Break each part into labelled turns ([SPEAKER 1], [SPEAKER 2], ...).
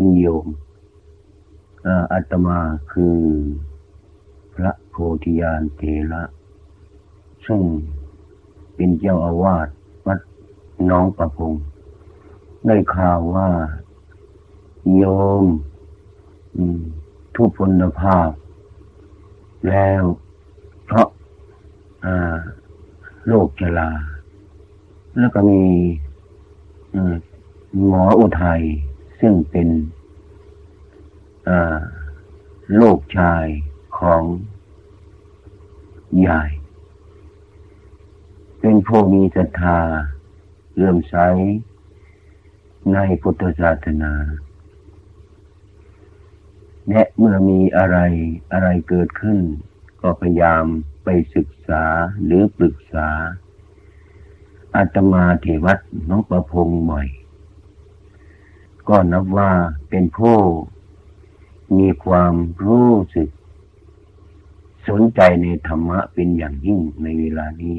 [SPEAKER 1] คุณโยมอาตมาคือพระโพธิญาณเทระซึ่งเป็นเจ้าอาวาสวัดน้องประพงได้ข่าวว่า โยมทุพพลภาพ แล้วเพราะโรคชราแล้วก็มีหมออุทัย ซึ่งเป็นลูกชายของยาย เป็นผู้มีศรัทธาเลื่อมใสในพุทธศาสนา และเมื่อมีอะไรอะไรเกิดขึ้น ก็พยายามไปศึกษาหรือปรึกษาอาตมาเทวัดน้องประพง์บ่อย ก็นับว่าเป็นผู้ มีความรู้สึก สนใจในธรรมะเป็นอย่างยิ่งในเวลานี้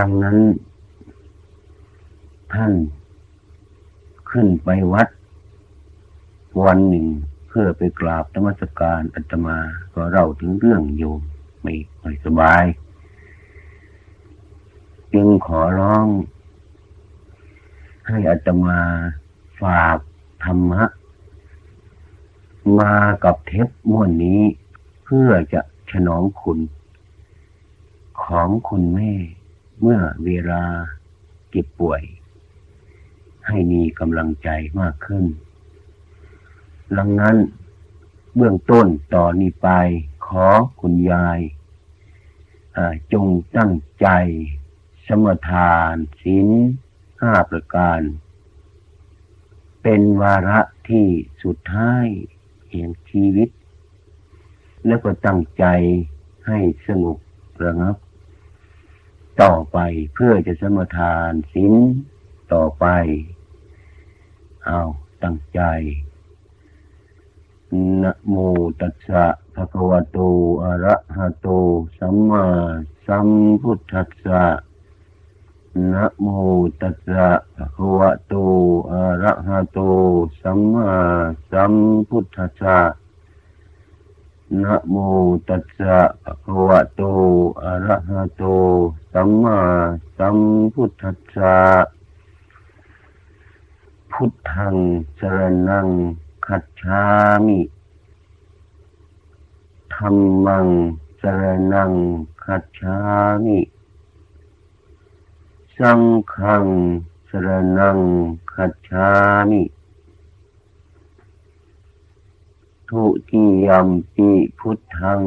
[SPEAKER 1] ลังนั้น ท่านขึ้นไปวัด วันหนึ่งเพื่อไปกราบธรรมสการอัตมาก็เล่าถึงเรื่องโยมไม่ค่อยสบาย จึงขอร้อง ให้อัตมาฝากธรรมะ มากับเทปม้วนนี้เพื่อจะฉนองคุณ ของคุณแม่ เมื่อเวลาเก็บป่วย ให้มีกำลังใจมากขึ้นลังนั้นเบื้องต้นต่อนนี้ไป ขอคุณยายจงตั้งใจ สมทานศีล ห้าประการ เป็นวาระที่สุดท้ายแห่งชีวิต แล้วก็ตั้งใจให้สงบระงับ ต่อไปเพื่อจะสมทานศีลต่อไป เอาตั้งใจนะโมตัสสะภะคะวะโตอะระหะโต สัมมาสัมพุทธัสสะ นะโมตัสสะภะคะวะโต อะระหะโต สัมมาสัมพุทธัสสะนะโมตัสสะภะคะวะโต อะระหะโต สัมมาสัมพุทธัสสะ พุทธังสรนังคัจฉามิธรรมังสรนังคัจฉามิ สังฆังสรนังคัจฉามิทุติยมปิพุทธัง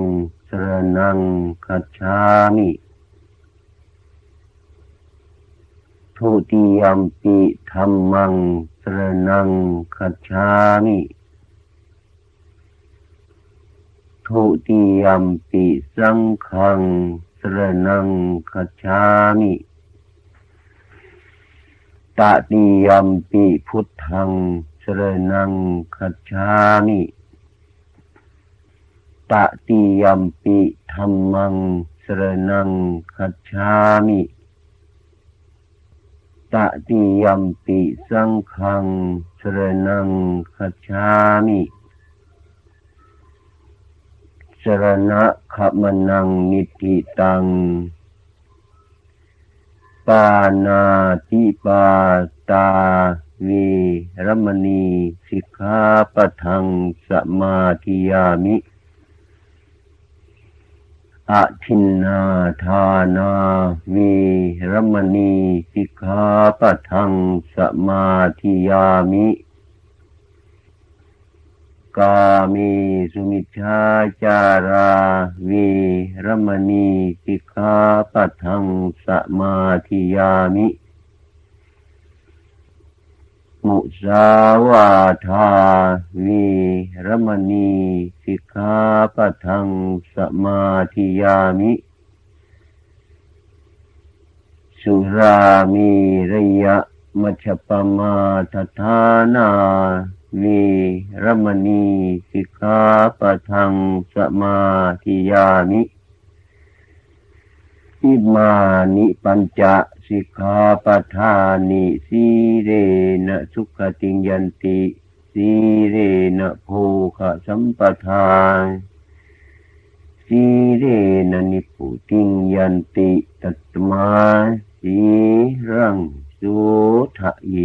[SPEAKER 1] สรนังคัจฉามิทุติยมปิธรรมังสรนังคัจฉามิทุติยมปิสังฆังสรนังคัจฉามิ ตติยมปิพุทธังสรนังคัจฉามิตติยมปิธรรมังสรนังคัจฉามิตติยมปิสังฆังสรนังคัจฉามิสรณะขมนังนิติตัง ปานาติปาตาวีรมณีสิกขาปทังสมาธิยามิอะทินนาทานาวีรมณีสิกขาปทังสมาธิยามิ กามีสุมิชาจาราวีรมณีสิกขาปัทังสมาธิยามิมุสาวาทาวีรมณีสิกขาปัทังสมาธิยามิ สุรามีระยะมัชปมาทธานา วีรมณีสิกขาปะทังสมาธิยามิอิมานิปัญจสิกขาปทานิสีเรนะสุขติยันติสีเรนะโภคสัมปทานสีเรนะนิปุติยันติตัตมาสีรังสุทะเย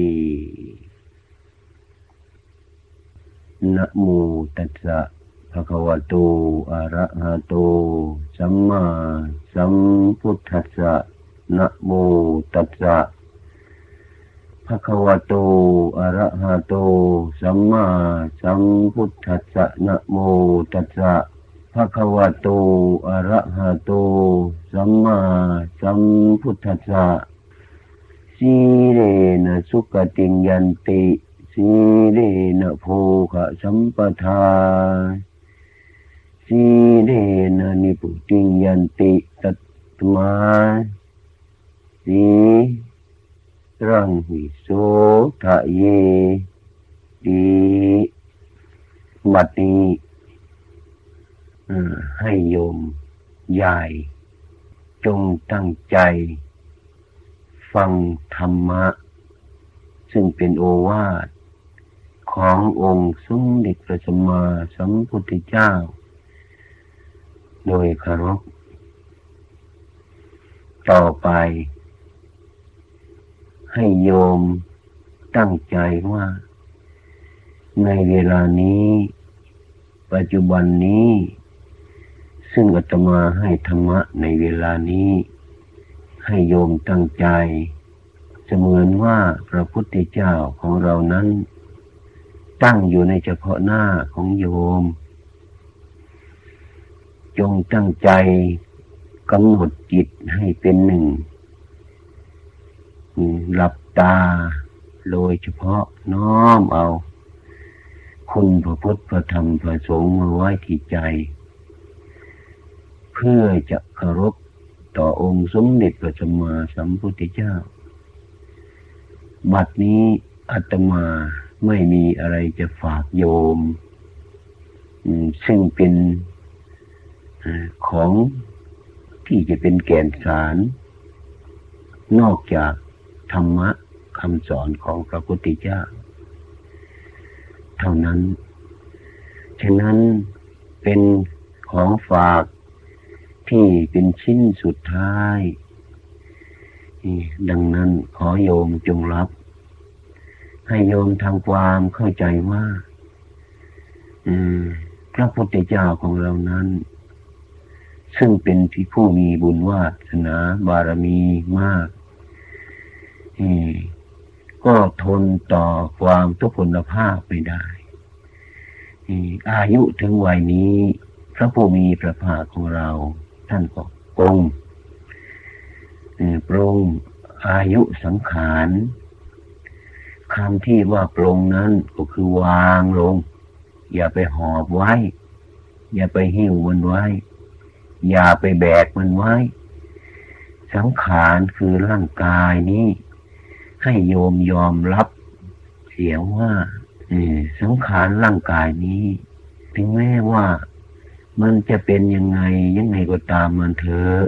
[SPEAKER 1] นะโมตัสสะภะคะวะโต อะระหะโต สัมมาสัมพุทธัสสะนะโมตัสสะภะคะวะโต อะระหะโต สัมมาสัมพุทธัสสะนะโมตัสสะภะคะวะโต อะระหะโต สัมมาสัมพุทธัสสะสีเรนะสุขติยันติ สีเรนะโภคะสัมปทา สีเรนะนิพุติยันติตัตมาสีรังหิโสทะเยดีบัดนี้ให้โยมใหญ่ จงตั้งใจ ฟังธรรมะ ซึ่งเป็นโอวาท ขององค์สมเด็จพระสัมมาสัมพุทธเจ้า โดยคารพต่อไป ให้โยมตั้งใจว่า ในเวลานี้ ปัจจุบันนี้ ซึ่งอาตมาให้ธรรมะในเวลานี้ ให้โยมตั้งใจเสมือนว่าพระพุทธเจ้าของเรานั้น ตั้งอยู่ในเฉพาะหน้าของโยม จงตั้งใจกำหนดจิตให้เป็นหนึ่ง หลับตาโดยเฉพาะน้อมเอา คุณพระพุทธพระธรรมพระสงฆ์มาไว้ที่ใจ เพื่อจะเคารพต่อองค์สมเด็จพระสัมมาสัมพุทธเจ้า บัดนี้อาตมา ไม่มีอะไรจะฝากโยม ซึ่งเป็นของที่จะเป็นแก่นสาร นอกจากธรรมะคำสอนของพระพุทธเจ้า เท่านั้น ฉะนั้นเป็นของฝากที่เป็นชิ้นสุดท้าย ดังนั้นขอโยมจงรับ ให้โยมทำความเข้าใจว่าพระพุทธเจ้าของเรานั้น ซึ่งเป็นที่ผู้มีบุญวาสนาบารมีมากก็ทนต่อความทุกพลภาพไม่ได้อายุถึงวัยนี้ พระผู้มีพระภาคของเรา ท่านก็ปรงปรงอายุสังขาร คำที่ว่าปรงนั้นก็คือวางลง อย่าไปหอบไว้ อย่าไปหิ้วมันไว้ อย่าไปแบกมันไว้ สังขารคือร่างกายนี้ ให้โยมยอมรับ เสียว่าสังขารร่างกายนี้ ถึงแม้ว่ามันจะเป็นยังไงยังไงก็ตามมันเถอะ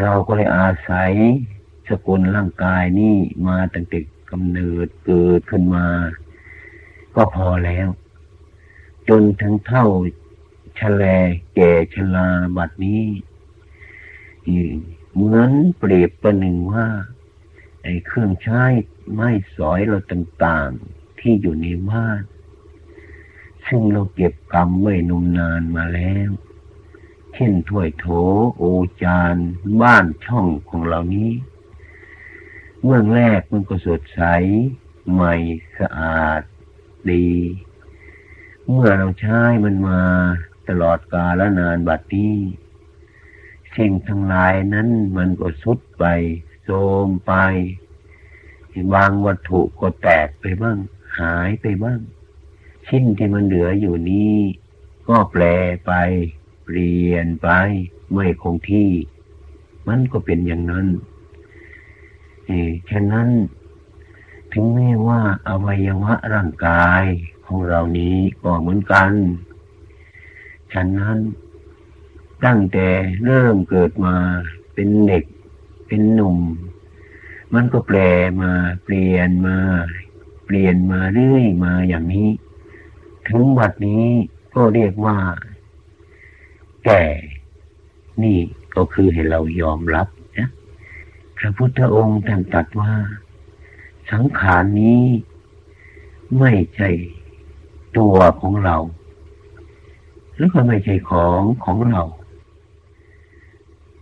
[SPEAKER 1] เราก็เลยอาศัยสกุลร่างกายนี้มาตั้งแต่ กำเนิดเกิดขึ้นมา ก็พอแล้ว จนทั้งเท่าชะแลแก่ชลาบัดนี้เหมือนเปรียบประหนึ่งว่า ไอ้เครื่องใช้ไม้สอยเราต่างๆที่อยู่ในบ้าน ซึ่งเราเก็บกรรมไว้นมนานมาแล้ว เช่นถ้วยโถโอจานบ้านช่องของเรานี้ เมื่อแรกมันก็สดใส ใหม่สะอาด ดี เมื่อเราใช้มันมาตลอดกาลนานบัดนี้สิ่งทั้งหลายนั้นมันก็สุดไปโทมไปบางวัตถุก็แตกไปบ้าง หายไปบ้าง ชิ้นที่มันเหลืออยู่นี้ก็แปลไป เปลี่ยนไป ไม่คงที่ มันก็เป็นอย่างนั้น ฉะนั้น ถึงแม้ว่าอวัยวะร่างกายของเรานี้ก็เหมือนกัน ฉะนั้นตั้งแต่เริ่มเกิดมาเป็นเด็ก เป็นหนุ่ม มันก็แปลมาเปลี่ยนมา เปลี่ยนมาเรื่อยมาอย่างนี้ ถึงวัดนี้ก็เรียกว่า แก่ นี่ก็คือให้เรายอมรับ พระพุทธองค์ท่านตรัสว่า สังขารนี้ ไม่ใช่ตัวของเรา แล้วก็ไม่ใช่ของของเรา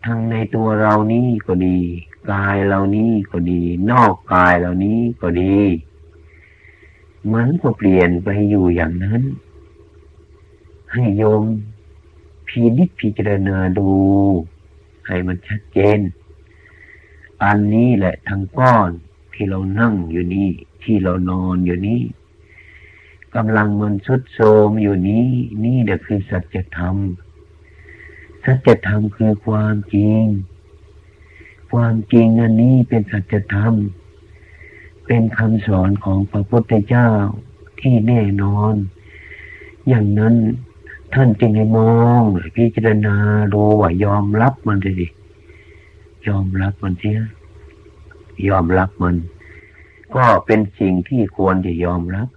[SPEAKER 1] ทั้งในตัวเรานี้ก็ดีกายเรานี้ก็ดี นอกกายเรานี้ก็ดี มันก็เปลี่ยนไปอยู่อย่างนั้น ให้โยมพินิจพิจารณาดู ให้มันชัดเจน อันนี้แหละทั้งก้อนที่เรานั่งอยู่นี่ที่เรานอนอยู่นี้กำลังมันสุดโทมอยู่นี้ นี่เด็กคือสัจธรรมสัจธรรมคือความจริง ความจริงอันนี้เป็นสัจธรรม เป็นคำสอนของพระพุทธเจ้าที่แน่นอน อย่างนั้นท่านจึงให้มองพิจารณาดูว่ายอมรับมันเลยดิ ยอมรับมันเสียยอมรับมัน ก็เป็นสิ่งที่ควรจะยอมรับ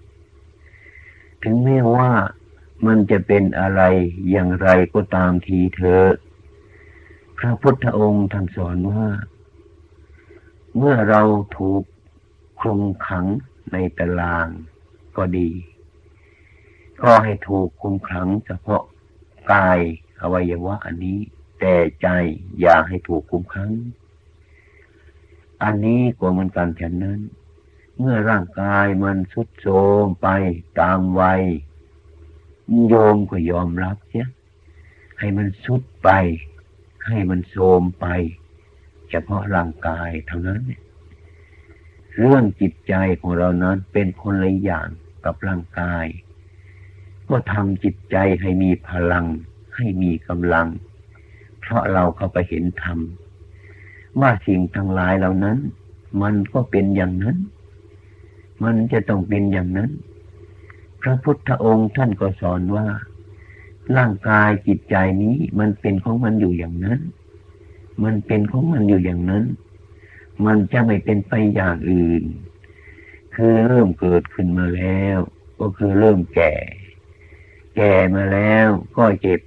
[SPEAKER 1] ถึงแม้ว่ามันจะเป็นอะไรอย่างไรก็ตามทีเถอพระพุทธองค์ท่านสอนว่า เมื่อเราถูกคลุมขังในตารางก็ดี ก็ให้ถูกคุมขังเฉพาะกายอวัยวะอันนี้ แต่ใจอย่าให้ถูกคุมขัง อันนี้ก็เหมือนกันฉะนั้น เมื่อร่างกายมันสุดโทมไปตามวัยโยมก็ยอมรับเสียให้มันสุดไป ให้มันโทมไป เฉพาะร่างกายเท่านั้น เรื่องจิตใจของเรานั้นเป็นคนละอย่างกับร่างกาย ก็ทำจิตใจให้มีพลัง ให้มีกำลัง เพราะเราเข้าไปเห็นธรรมว่าสิ่งทั้งหลายเหล่านั้น มันก็เป็นอย่างนั้น มันจะต้องเป็นอย่างนั้น พระพุทธองค์ท่านก็สอนว่า ร่างกายจิตใจนี้มันเป็นของมันอยู่อย่างนั้น มันเป็นของมันอยู่อย่างนั้น มันจะไม่เป็นไปอย่างอื่น คือเริ่มเกิดขึ้นมาแล้ว ก็คือเริ่มแก่ แก่มาแล้วก็เจ็บ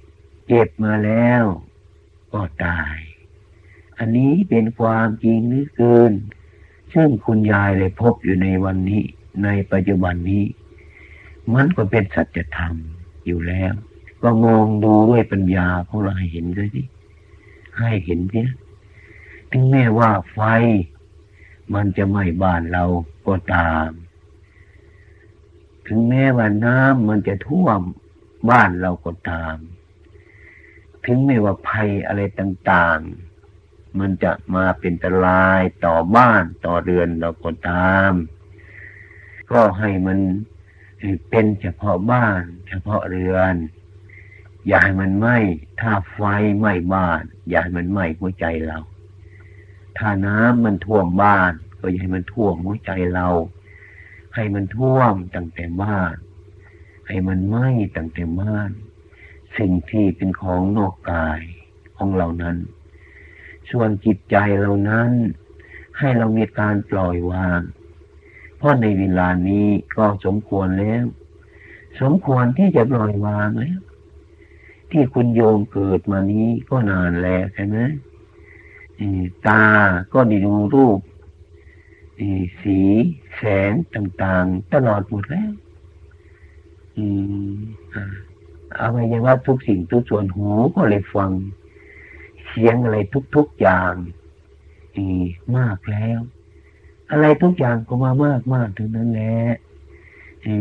[SPEAKER 1] เจ็บมาแล้ว ก็ตาย อันนี้เป็นความจริงหรือเกิน ซึ่งคุณยายเลยพบอยู่ในวันนี้ ในปัจจุบันนี้ มันก็เป็นสัจธรรมอยู่แล้ว ก็มองดูด้วยปัญญาของเราให้เห็นด้วยสิให้เห็นเนี่ยถึงแม้ว่าไฟ มันจะไหม้บ้านเราก็ตาม ถึงแม้ว่าน้ำมันจะท่วมบ้านเราก็ตาม ถึงแม้ว่าภัยอะไรต่างๆ มันจะมาเป็นตรายต่อบ้านต่อเรือนเราก็ตาม ก็ให้มันเป็นเฉพาะบ้าน เฉพาะเรือน อย่าให้มันไหม้ถ้าไฟไหม้บ้าน อย่าให้มันไหม้หัวใจเรา ถ้าน้ำมันท่วมบ้าน ก็อย่าให้มันท่วมหัวใจเรา ให้มันท่วมตั้งแต่บ้าน ให้มันไหม้ตั้งแต่บ้าน สิ่งที่เป็นของนอกกายของเรานั้น ส่วนจิตใจเรานั้น ให้เรามีการปล่อยวาง เพราะในเวลานี้ก็สมควรแล้ว สมควรที่จะปล่อยวางแล้ว ที่คุณโยมเกิดมานี้ก็นานแล้วใช่ไหมตาก็ได้ดูรูปสีแสงต่าง ๆ ตลอดหมดแล้วเอา ไว้ยังว่าทุกสิ่งทุกส่วนหูก็เลยฟัง เสียงอะไรทุกๆอย่างอีมากแล้ว อะไรทุกอย่างก็มามากมากถึงนั้นแหละอี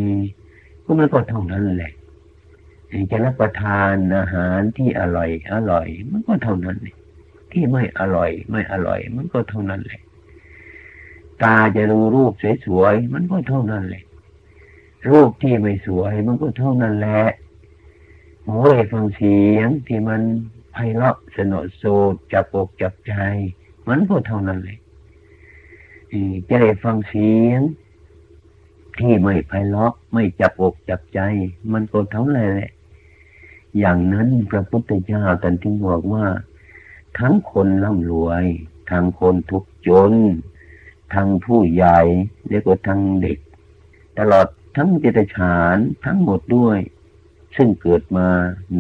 [SPEAKER 1] ก็มันก็เท่านั้นแหละจะรับประทานอาหารที่อร่อย อร่อย มันก็เท่านั้นที่ไม่อร่อย ไม่อร่อย มันก็เท่านั้นแหละ ตาจะดูรูปสวยๆมันก็เท่านั้นแหละรูปที่ไม่สวยมันก็เท่านั้นแหละ หูได้ฟังเสียงที่มันไพเราะสนอโซจับอกจับใจ มันก็เท่านั้นเลยจะได้ฟังเสียง ที่ไม่ไพเราะไม่จับอกจับใจ มันก็เท่านั้นแหละอย่างนั้นพระพุทธเจ้าตรัสที่บอกว่า ทั้งคนร่ำรวย ทั้งคนทุกจน ทั้งผู้ใหญ่และก็ทั้งเด็ก ตลอดทั้งเจตฉานทั้งหมดด้วย ซึ่งเกิดมา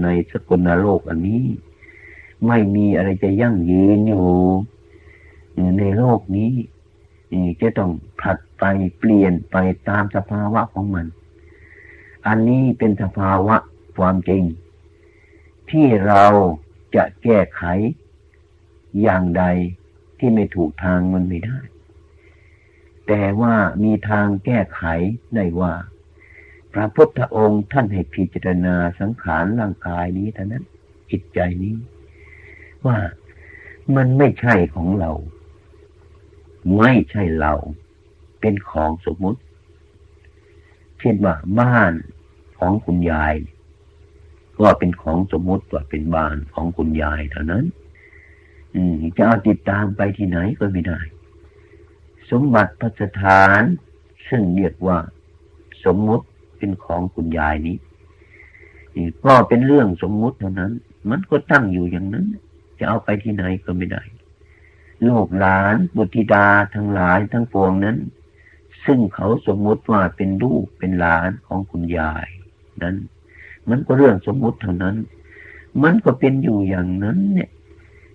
[SPEAKER 1] ในสกลโลกอันนี้ ไม่มีอะไรจะยั่งยืนอยู่ในโลกนี้จะต้องผัดไปเปลี่ยนไปตามสภาวะของมัน อันนี้เป็นสภาวะความจริง ที่เราจะแก้ไขอย่างใดที่ไม่ถูกทางมันไม่ได้ แต่ว่ามีทางแก้ไขได้ว่า พระพุทธองค์ท่านให้พิจารณาสังขารร่างกายนี้เท่านั้นจิตใจนี้ ว่ามันไม่ใช่ของเรา ไม่ใช่เรา เป็นของสมมุติ เช่นว่าบ้านของคุณยาย ก็เป็นของสมมุติว่าเป็นบ้านของคุณยายเท่านั้น อืมจะเอาติดตามไปที่ไหนก็ไม่ได้ สมบัติพัสถาน ซึ่งเรียกว่า สมมุติ เป็นของคุณยายนี้ก็เป็นเรื่องสมมุติเท่านั้น มันก็ตั้งอยู่อย่างนั้น จะเอาไปที่ไหนก็ไม่ได้ลูกหลานบุตรธิดาทั้งหลายทั้งปวงนั้น ซึ่งเขาสมมุติว่าเป็นลูกเป็นหลานของคุณยาย นั้น มันก็เรื่องสมมุติเท่านั้น มันก็เป็นอยู่อย่างนั้น เนี่ย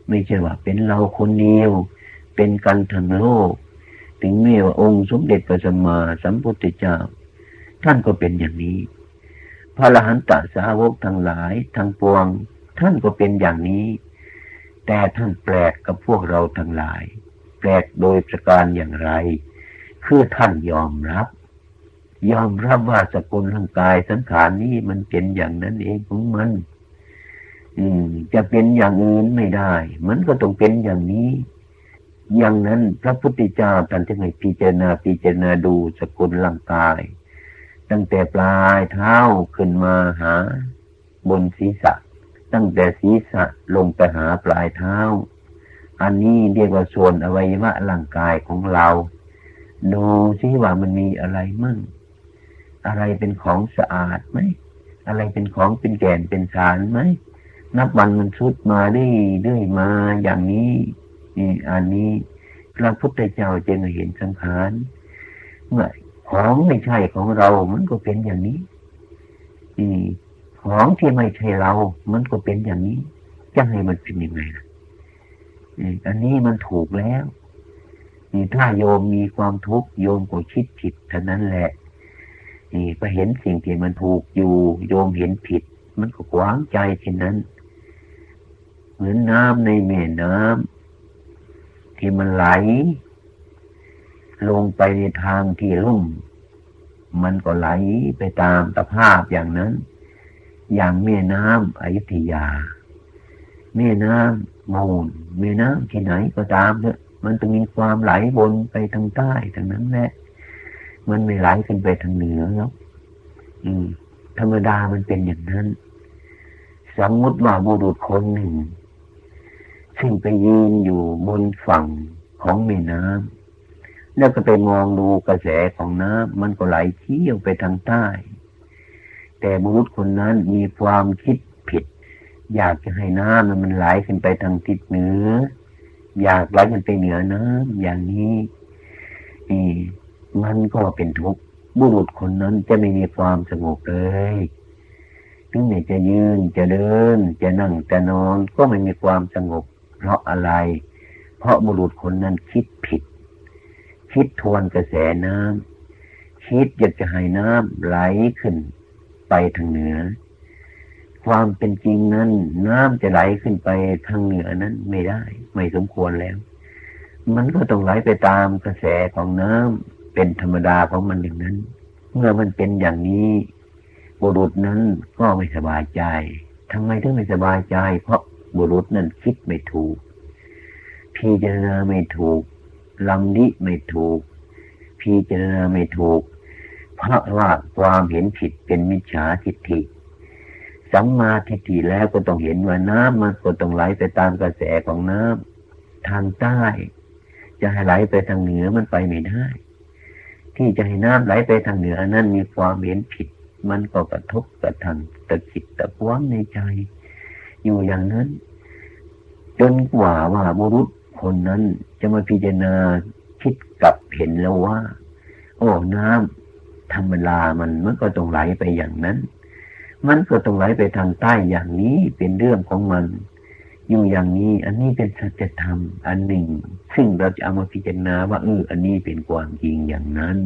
[SPEAKER 1] ไม่ใช่ว่าเป็นเราคนเดียว เป็นกันทั้งโลก ถึงแม้ว่าองค์สมเด็จพระสัมมาสัมพุทธเจ้า ท่านก็เป็นอย่างนี้ พระอรหันตสาวกทั้งหลายทั้งปวง ท่านก็เป็นอย่างนี้ แต่ท่านแปลกกับพวกเราทั้งหลาย แปลกโดยประการอย่างไร คือท่านยอมรับ ยอมรับว่าสกุลร่างกายสังขารนี้มันเป็นอย่างนั้นเองของมัน อืม จะเป็นอย่างอื่นไม่ได้ มันก็ต้องเป็นอย่างนี้อย่างนั้นพระพุทธเจ้าท่านจึงให้พิจารณาพิจารณาดูสกุลร่างกาย ตั้งแต่ปลายเท้าขึ้นมาหา บนศีรษะ ตั้งแต่ศีรษะลงไปหาปลายเท้า อันนี้เรียกว่าส่วนอวัยวะร่างกายของเรา ดูซิว่ามันมีอะไรมั่ง อะไรเป็นของสะอาดไหม อะไรเป็นของเป็นแก่นเป็นสารไหม นับวันมันชุดมาได้เรื่อยมาอย่างนี้นี่อันนี้พระพุทธเจ้าจึงเห็นสังขารเมื่อ ของไม่ใช่ของเรา มันก็เป็นอย่างนี้ของที่ไม่ใช่เรา มันก็เป็นอย่างนี้ จะให้มันเป็นยังไงล่ะอันนี้มันถูกแล้วถ้าโยมมีความทุกข์โยมก็คิดผิดเท่านั้นแหละนี่ก็เห็นสิ่งที่มันถูกอยู่ โยมเห็นผิด มันก็ขวางใจเช่นนั้น เหมือนน้ำในแม่น้ำที่มันไหล ลงไปในทางที่ลุ่ม มันก็ไหลไปตามสภาพอย่างนั้น อย่างแม่น้ำอยุธยา แม่น้ำมูล แม่น้ำที่ไหนก็ตามเถอะมันต้องมีความไหลวนไปทางใต้ทางนั้นแหละ มันไม่ไหลขึ้นไปทางเหนือแล้วอืม ธรรมดามันเป็นอย่างนั้น สมมติว่าบุรุษคนหนึ่ง ซึ่งไปยืนอยู่บนฝั่งของแม่น้ำ แล้วก็ไปมองดูกระแสของน้ำมันก็ไหลเที่ยวไปทางใต้ แต่บุรุษคนนั้นมีความคิดผิด อยากจะให้น้ำมันไหลขึ้นไปทางทิศเหนือ อยากไหลขึ้นไปเหนือน้ำอย่างนี้นี่มันก็เป็นทุกข์บุรุษคนนั้นจะไม่มีความสงบเลยถึงแม้จะยืนจะเดิน จะนั่งจะนอนก็ไม่มีความสงบ เพราะอะไร เพราะบุรุษคนนั้นคิดผิด คิดทวนกระแสน้ำคิดอยากจะให้น้ำไหลขึ้นไปทางเหนือ ความเป็นจริงนั้น น้ำจะไหลขึ้นไปทางเหนือนั้นไม่ได้ ไม่สมควรแล้ว มันก็ต้องไหลไปตามกระแสของน้ำเป็นธรรมดาของมันอย่างนั้น เมื่อมันเป็นอย่างนี้บุรุษนั้นก็ไม่สบายใจทำไมถึงไม่สบายใจ เพราะบุรุษนั้นคิดไม่ถูกพิจารณาไม่ถูก ลำนิไม่ถูก พิจารณาไม่ถูก เพราะว่าความเห็นผิดเป็นมิจฉาทิฏฐิสัมมาทิฏฐิแล้วก็ต้องเห็นว่าน้ำมันก็ต้องไหลไปตามกระแสของน้ำทางใต้ จะให้ไหลไปทางเหนือมันไปไม่ได้ ที่จะให้น้ำไหลไปทางเหนือนั้นมีความเห็นผิด มันก็กระทบกระทันตะคิดตะพวงในใจ อยู่อย่างนั้น จนกว่าว่าบุรุษ คนนั้นจะมาพิจารณาคิดกลับเห็นแล้วว่า โอ้น้ำธรรมดามันมันก็ต้องไหลไปอย่างนั้น มันก็ต้องไหลไปทางใต้อย่างนี้เป็นเรื่องของมัน อยู่อย่างนี้ อันนี้เป็นสัจธรรม อันหนึ่ง ซึ่งเราจะเอามาพิจารณาว่าเอออันนี้เป็นความจริงอย่างนั้น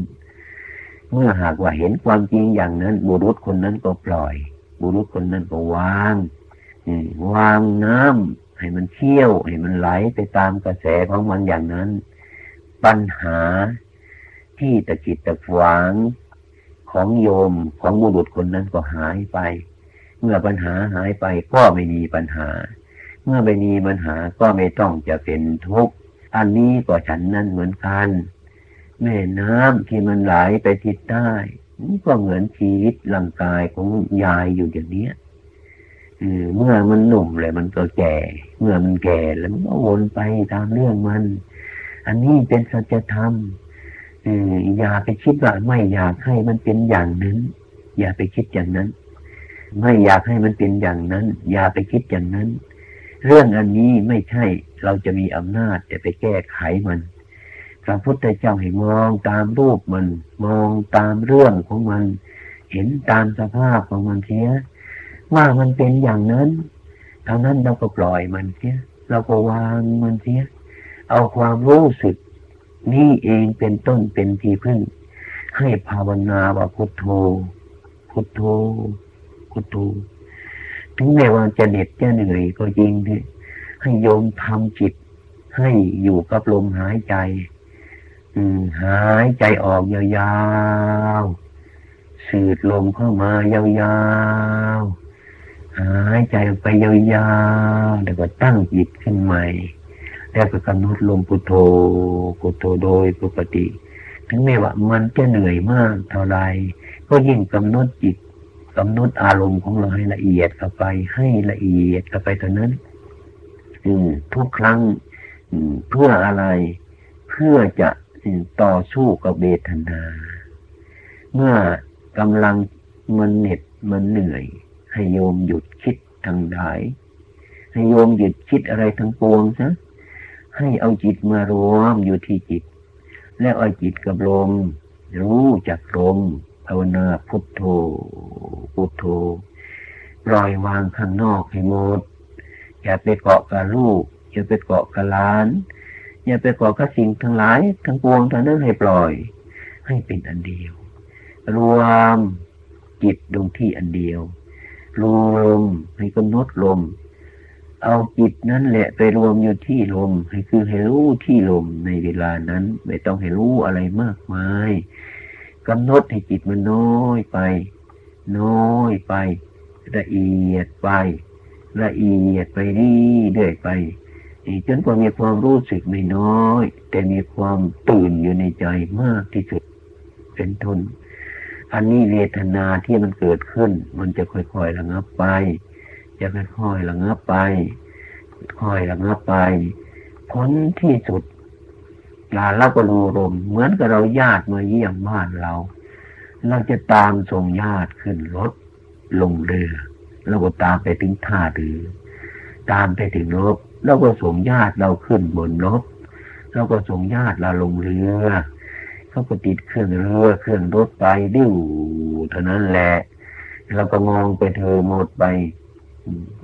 [SPEAKER 1] เมื่อหากว่าเห็นความจริงอย่างนั้น บุรุษคนนั้นก็ปล่อย บุรุษคนนั้นก็วางวางน้ำ ให้มันเที่ยว ให้มันไหลไปตามกระแสของมันอย่างนั้น ปัญหาที่ตะกิดตะขวางของโยมของบุรุษคนนั้นก็หายไป เมื่อปัญหาหายไปก็ไม่มีปัญหา เมื่อไม่มีปัญหาก็ไม่ต้องจะเป็นทุกข์อันนี้ก็ฉันนั้นเหมือนกัน แม่น้ำที่มันไหลไปทิศใต้นี่ก็เหมือนชีวิตร่างกายของยายอยู่อย่างนี้ เมื่อมันหนุ่มเลยมันก็แก่ เมื่อมันแก่แล้วมันก็วนไปตามเรื่องมัน อันนี้เป็นสัจธรรมอย่าไปคิดว่าไม่อยากให้มันเป็นอย่างนั้น อย่าไปคิดอย่างนั้น ไม่อยากให้มันเป็นอย่างนั้น อย่าไปคิดอย่างนั้น เรื่องอันนี้ไม่ใช่เราจะมีอำนาจจะไปแก้ไขมันพระพุทธเจ้าให้มองตามรูปมัน มองตามเรื่องของมัน เห็นตามสภาพของมันเสีย ว่ามันเป็นอย่างนั้นเท่านั้นเราก็ปล่อยมันเสียเราก็วางมันเสียเอาความรู้สึก นี่เองเป็นต้นเป็นที่พึ่ง ให้ภาวนาว่าพุทโธ พุทโธ พุทโธ ถึงแม้ว่าจะเหน็ดจะเหนื่อยก็จริงที่ให้โยมทำจิต ให้อยู่กับลมหายใจ อืมหายใจออกยาวๆสูดลมเข้ามายาวๆายใจไปยาวๆแล้วก็ตั้งจิตขึ้นใหม่ แล้วก็กำหนดลมพุทโธพุทโธโดยปกติ ถึงแม้ว่ามันจะเหนื่อยมากเท่าไรก็ยิ่งกำหนดจิตกำหนดอารมณ์ของเราให้ละเอียดเข้าไป ให้ละเอียดเข้าไปเท่านั้น อืทุกครั้งเพื่ออะไร เพื่อจะต่อสู้กับเบทนา เมื่อกำลังมันเหน็ดมันเหนื่อย ให้โยมหยุดคิดทางหลาย ให้โยมหยุดคิดอะไรทั้งปวงซะให้เอาจิตมารวมอยู่ที่จิต แล้วเอาจิตกับลมรู้จักลมภาวนาพุทโธพุทโธปล่อยวางข้างนอกให้หมดอย่าไปเกาะกับลูก อย่าไปเกาะกับล้าน อย่าไปเกาะกับสิ่งทั้งหลาย ทั้งปวงทั้งนั้นให้ปล่อย ให้เป็นอันเดียว รวมจิตลงที่อันเดียว ลมให้กำหนดลม เอาจิตนั้นแหละไปรวมอยู่ที่ลม ให้คือให้รู้ที่ลมในเวลานั้น ไม่ต้องให้รู้อะไรมากมายกำหนดให้จิตมันน้อยไป น้อยไป ละเอียดไป ละเอียดไปนี่เรื่อยไปจนกว่ามีความรู้สึกไม่น้อย แต่มีความตื่นอยู่ในใจมากที่สุด เป็นทน อันนี้เวทนาที่มันเกิดขึ้น มันจะค่อยๆระงับไป จะค่อยๆระงับไป ค่อยระงับไปผลที่สุดลาเราก็รู้ลมเหมือนกับเราญาติมาเยี่ยมบ้านเรา เราจะตามส่งญาติขึ้นรถลงเรือเราก็ตามไปถึงท่าเรือตามไปถึงรถเราก็ส่งญาติเราขึ้นบนรถเราก็ส่งญาติเราลงเรือ เขาก็ติดเครื่องเรือเครื่องรถไปดิ้วเท่านั้นแหละเราก็มองไปเธอหมดไป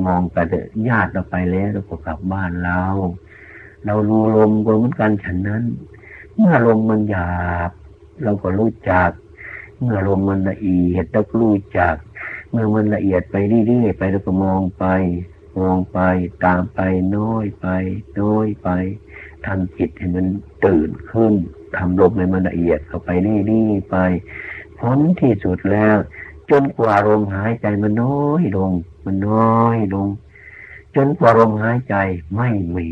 [SPEAKER 1] มองไปแต่ญาติเราไปแล้วเราก็กลับบ้านเราเรารู้ลมก็เหมือนกันฉันนั้น เมื่อลมมันหยาบ เราก็รู้จัก เมื่อลมมันละเอียดเราก็รู้จัก เมื่อมันละเอียดไปเรื่อยๆไปเราก็มองไป มองไปตามไปน้อยไป น้อยไปทำจิตให้มันตื่นขึ้นทำลมให้มันละเอียดเข้าไปนี่ๆไปผลที่สุดแล้ว จนกว่าลมหายใจมันน้อยลง มันน้อยลง จนกว่าลมหายใจไม่มี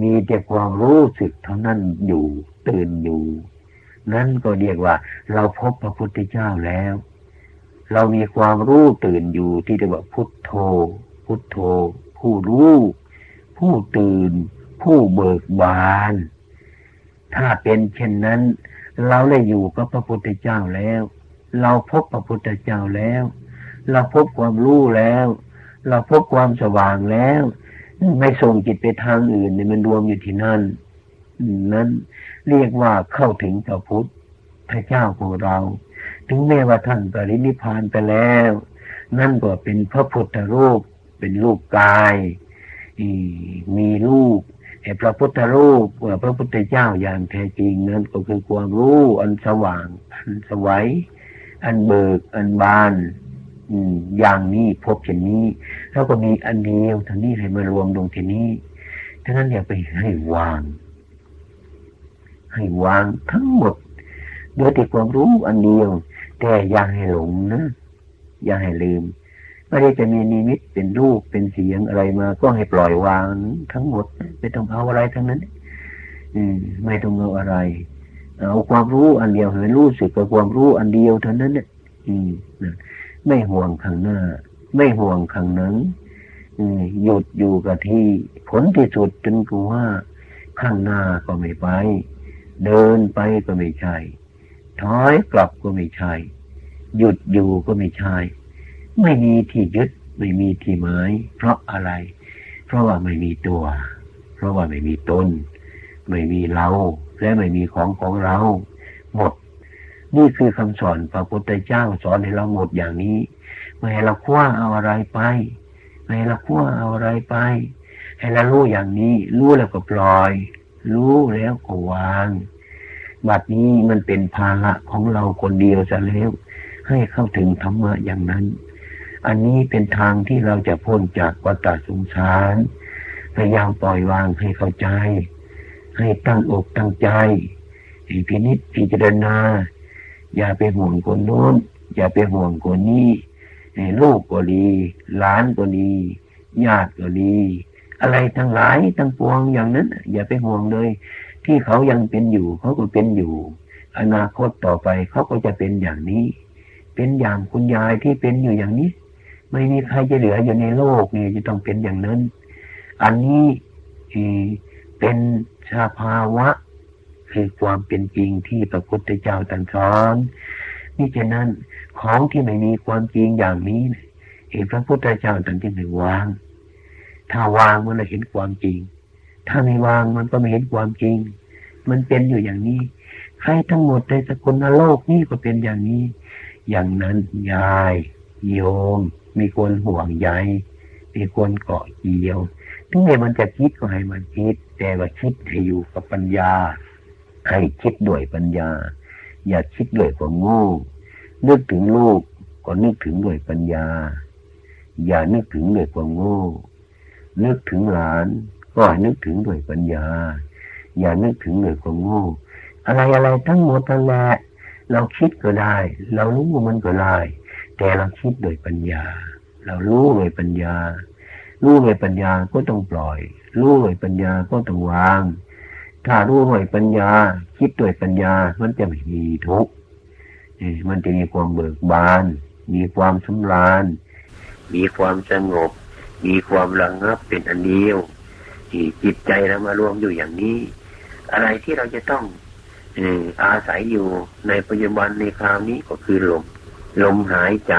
[SPEAKER 1] มีแต่ความรู้สึกเท่านั้นอยู่ตื่นอยู่ นั่นก็เรียกว่า เราพบพระพุทธเจ้าแล้ว เรามีความรู้ตื่นอยู่ที่เรียกว่าพุทโธ พุทโธ ผู้รู้ ผู้ตื่น ผู้เบิกบาน ถ้าเป็นเช่นนั้น เราได้อยู่กับพระพุทธเจ้าแล้ว เราพบพระพุทธเจ้าแล้ว เราพบความรู้แล้ว เราพบความสว่างแล้ว ไม่ส่งจิตไปทางอื่นเนี่ยมันรวมอยู่ที่นั่นนั้นเรียกว่าเข้าถึงพระพุทธเจ้าของเรา ถึงแม้ว่าท่านปรินิพานไปแล้ว นั่นก็เป็นพระพุทธรูปเป็นรูปกายมีรูป พระพุทธรูปพระพุทธเจ้าอย่างแท้จริงนั้นก็คือความรู้อันสว่างอันสวัยอันเบิก อันบานอย่างนี้พบเช่นนี้ แล้วก็มีอันเดียวท่านี้ให้มารวมลงที่นี้ท่านั้นอย่าไปให้วาง ให้วางทั้งหมดโดยแต่ความรู้อันเดียว แต่อย่าให้หลงนะอย่าให้ลืม ไม่ได้จะมีนิมิตเป็นรูปเป็นเสียงอะไรมา ก็ให้ปล่อยวางทั้งหมดไม่ต้องเอาอะไรทั้งนั้น อืม ไม่ต้องเอาอะไร เอาความรู้อันเดียวให้รู้สึกกับความรู้อันเดียวเท่านั้นเนี่ยอืมไม่ห่วงข้างหน้า ไม่ห่วงข้างหนังหยุดอยู่กับที่ผลที่สุดจนกูว่าข้างหน้าก็ไม่ไป เดินไปก็ไม่ใช่ ถอยกลับก็ไม่ใช่ หยุดอยู่ก็ไม่ใช่ ไม่มีที่ยึด ไม่มีที่หมายเพราะอะไร เพราะว่าไม่มีตัว เพราะว่าไม่มีตนไม่มีเรา และไม่มีของของเรา หมด นี่คือคำสอนพระพุทธเจ้าสอนให้เราหมดอย่างนี้ ไม่ให้เราคว้าเอาอะไรไป ไม่ให้เราคว้าเอาอะไรไป ให้เรารู้อย่างนี้ รู้แล้วก็ปล่อย รู้แล้วก็วางบัดนี้มันเป็นภาระของเราคนเดียวจะแล้ว ให้เข้าถึงธรรมะอย่างนั้น อันนี้เป็นทางที่เราจะพ้นจากวัฏสงสารพยายามปล่อยวางให้เข้าใจ ให้ตั้งอกตั้งใจให้พินิจพิจารณา อย่าไปห่วงคนโน้น อย่าไปห่วงคนนี้ลูกก็ดีหลานก็ดีญาติก็ดีอะไรทั้งหลายทั้งปวงอย่างนั้น อย่าไปห่วงเลย ที่เขายังเป็นอยู่ เขาก็เป็นอยู่ อนาคตต่อไปเขาก็จะเป็นอย่างนี้ เป็นอย่างคุณยายที่เป็นอยู่อย่างนี้ ไม่มีใครจะเหลืออยู่ในโลกนี่จะต้องเป็นอย่างนั้น อันนี้เป็นสภาวะคือความเป็นจริงที่พระพุทธเจ้าตรัสสอนนี่ฉะนั้นของที่ไม่มีความจริงอย่างนี้เห็นพระพุทธเจ้าตรัสที่ไม่วาง ถ้าวางมันจะเห็นความจริง ถ้าไม่วางมันก็ไม่เห็นความจริง มันเป็นอยู่อย่างนี้ ใครทั้งหมดในสกุลโลกนี้ก็เป็นอย่างนี้ อย่างนั้นยายโยม มีคนห่วงใยมีคนเกาะเกี่ยวถึงแม้มันจะคิดก็ให้มันคิด แต่ว่าคิดให้อยู่กับปัญญา ให้คิดด้วยปัญญา อย่าคิดด้วยความโง่นึกถึงลูกก็นึกถึงด้วยปัญญา อย่านึกถึงด้วยความโง่นึกถึงหลาน ก็นึกถึงด้วยปัญญา อย่านึกถึงด้วยความโง่อะไรอะไรทั้งหมดนั่นแหละเราคิดก็ได้ เรารู้มันก็ได้ แต่เราคิดโดยปัญญา เรารู้โดยปัญญา รู้โดยปัญญาก็ต้องปล่อย รู้โดยปัญญาก็ต้องวาง ถ้ารู้โดยปัญญา คิดโดยปัญญา มันจะไม่มีทุกข์มันจะมีความเบิกบาน มีความสำราญ มีความสงบ มีความระงับเป็นอันเดียวที่จิตใจเรามารวมอยู่อย่างนี้ อะไรที่เราจะต้องอาศัยอยู่ในปัจจุบันในคราวนี้ก็คือลม ลมหายใจ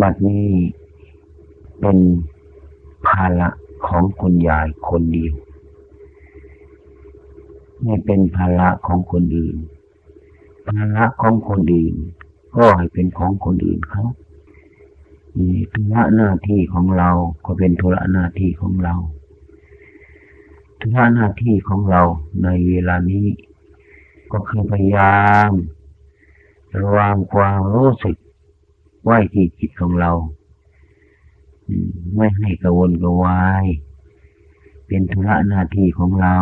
[SPEAKER 1] บัดนี้เป็นภาระของคนยายคนเดียว ไม่เป็นภาระของคนอื่น ภาระของคนอื่น ก็ให้เป็นของคนอื่นเขาธุระหน้าที่ของเราก็เป็นธุระหน้าที่ของเราธุระหน้าที่ของเราในเวลานี้ ก็คือพยายาม วางความรู้สึกไว้ที่จิตของเราไม่ให้กระวนกระวาย เป็นธุระหน้าที่ของเรา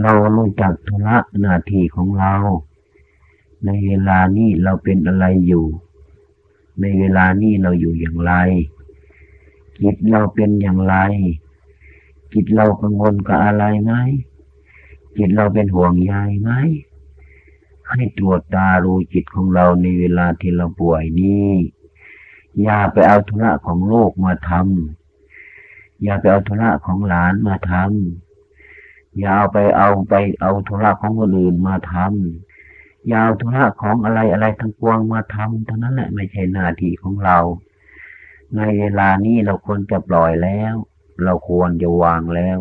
[SPEAKER 1] เรารู้จักธุระหน้าที่ของเรา ในเวลานี้เราเป็นอะไรอยู่ ในเวลานี้เราอยู่อย่างไร จิตเราเป็นอย่างไร จิตเรากังวลกับอะไรไหมจิตเราเป็นห่วงใยไหม ให้ตรวจตารูจิตของเราในเวลาที่เราป่วยนี้อย่าไปเอาธุระของโลกมาทำอย่าไปเอาธุระของหลานมาทำอย่าเอาไปเอาไปเอาธุระของคนอื่นมาทำอย่าเอาธุระของอะไรอะไรทั้งปวงมาทำเท่านั้นแหละไม่ใช่หน้าที่ของเรา ในเวลานี้เราควรจะปล่อยแล้ว เราควรจะวางแล้ว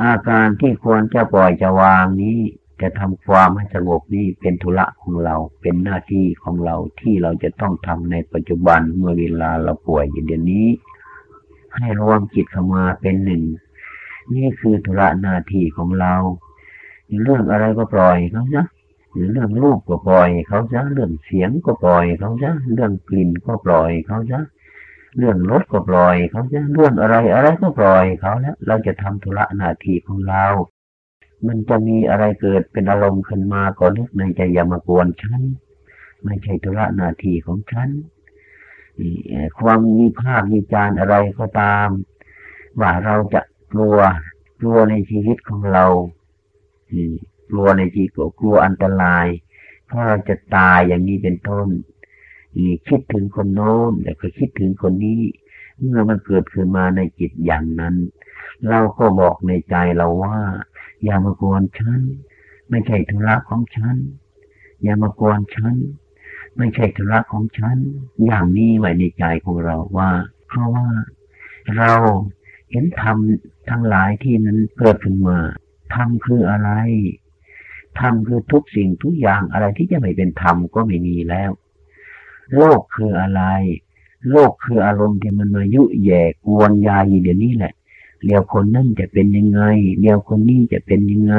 [SPEAKER 1] อาการที่ควรจะปล่อยจะวางนี้ จะทำความให้สงบนี้เป็นธุระของเราเป็นหน้าที่ของเราที่เราจะต้องทำในปัจจุบันเมื่อเวลาเราป่วยอย่างเดี๋ยวนี้ ให้รวมจิตเข้ามาเป็นหนึ่ง นี่คือธุระหน้าที่ของเรา เรื่องอะไรก็ปล่อยเขาซะเรื่องรูปก็ปล่อยเขาซะเรื่องเสียงก็ปล่อยเขาซะเรื่องกลิ่นก็ปล่อยเขาซะเรื่องรถก็ปล่อยเขาจะเรื่องอะไรอะไรก็ปล่อยเขาแล้วเราจะทำธุระหน้าที่ของเรา มันจะมีอะไรเกิดเป็นอารมณ์ขึ้นมาก็นึกในใจอย่ามากวนฉันไม่ใช่ธุระหน้าที่ของฉันความมีภาพมีจานอะไรก็ตาม ว่าเราจะกลัวกลัวในชีวิตของเรากลัวในชีวิตกลัวอันตราย เพราะเราจะตายอย่างนี้เป็นต้นคิดถึงคนโน้นแต่ก็คิดถึงคนนี้เมื่อมันเกิดขึ้นมาในจิตอย่างนั้น เราก็บอกในใจเราว่า อย่ามากวนฉัน ไม่ใช่ธุระของฉัน อย่ามากวนฉัน ไม่ใช่ธุระของฉัน อย่างนี้ไว้ในใจของเราว่า เพราะว่าเราเห็นธรรมทั้งหลายที่นั้นเกิดขึ้นมาธรรมคืออะไรธรรมคือทุกสิ่งทุกอย่างอะไรที่จะไม่เป็นธรรมก็ไม่มีแล้ว โลกคืออะไร โลกคืออารมณ์ที่มันมายุแย่กวนยาอยู่เดี๋ยวนี้แหละ เดี๋ยวคนนั่นจะเป็นยังไง เดี๋ยวคนนี้จะเป็นยังไง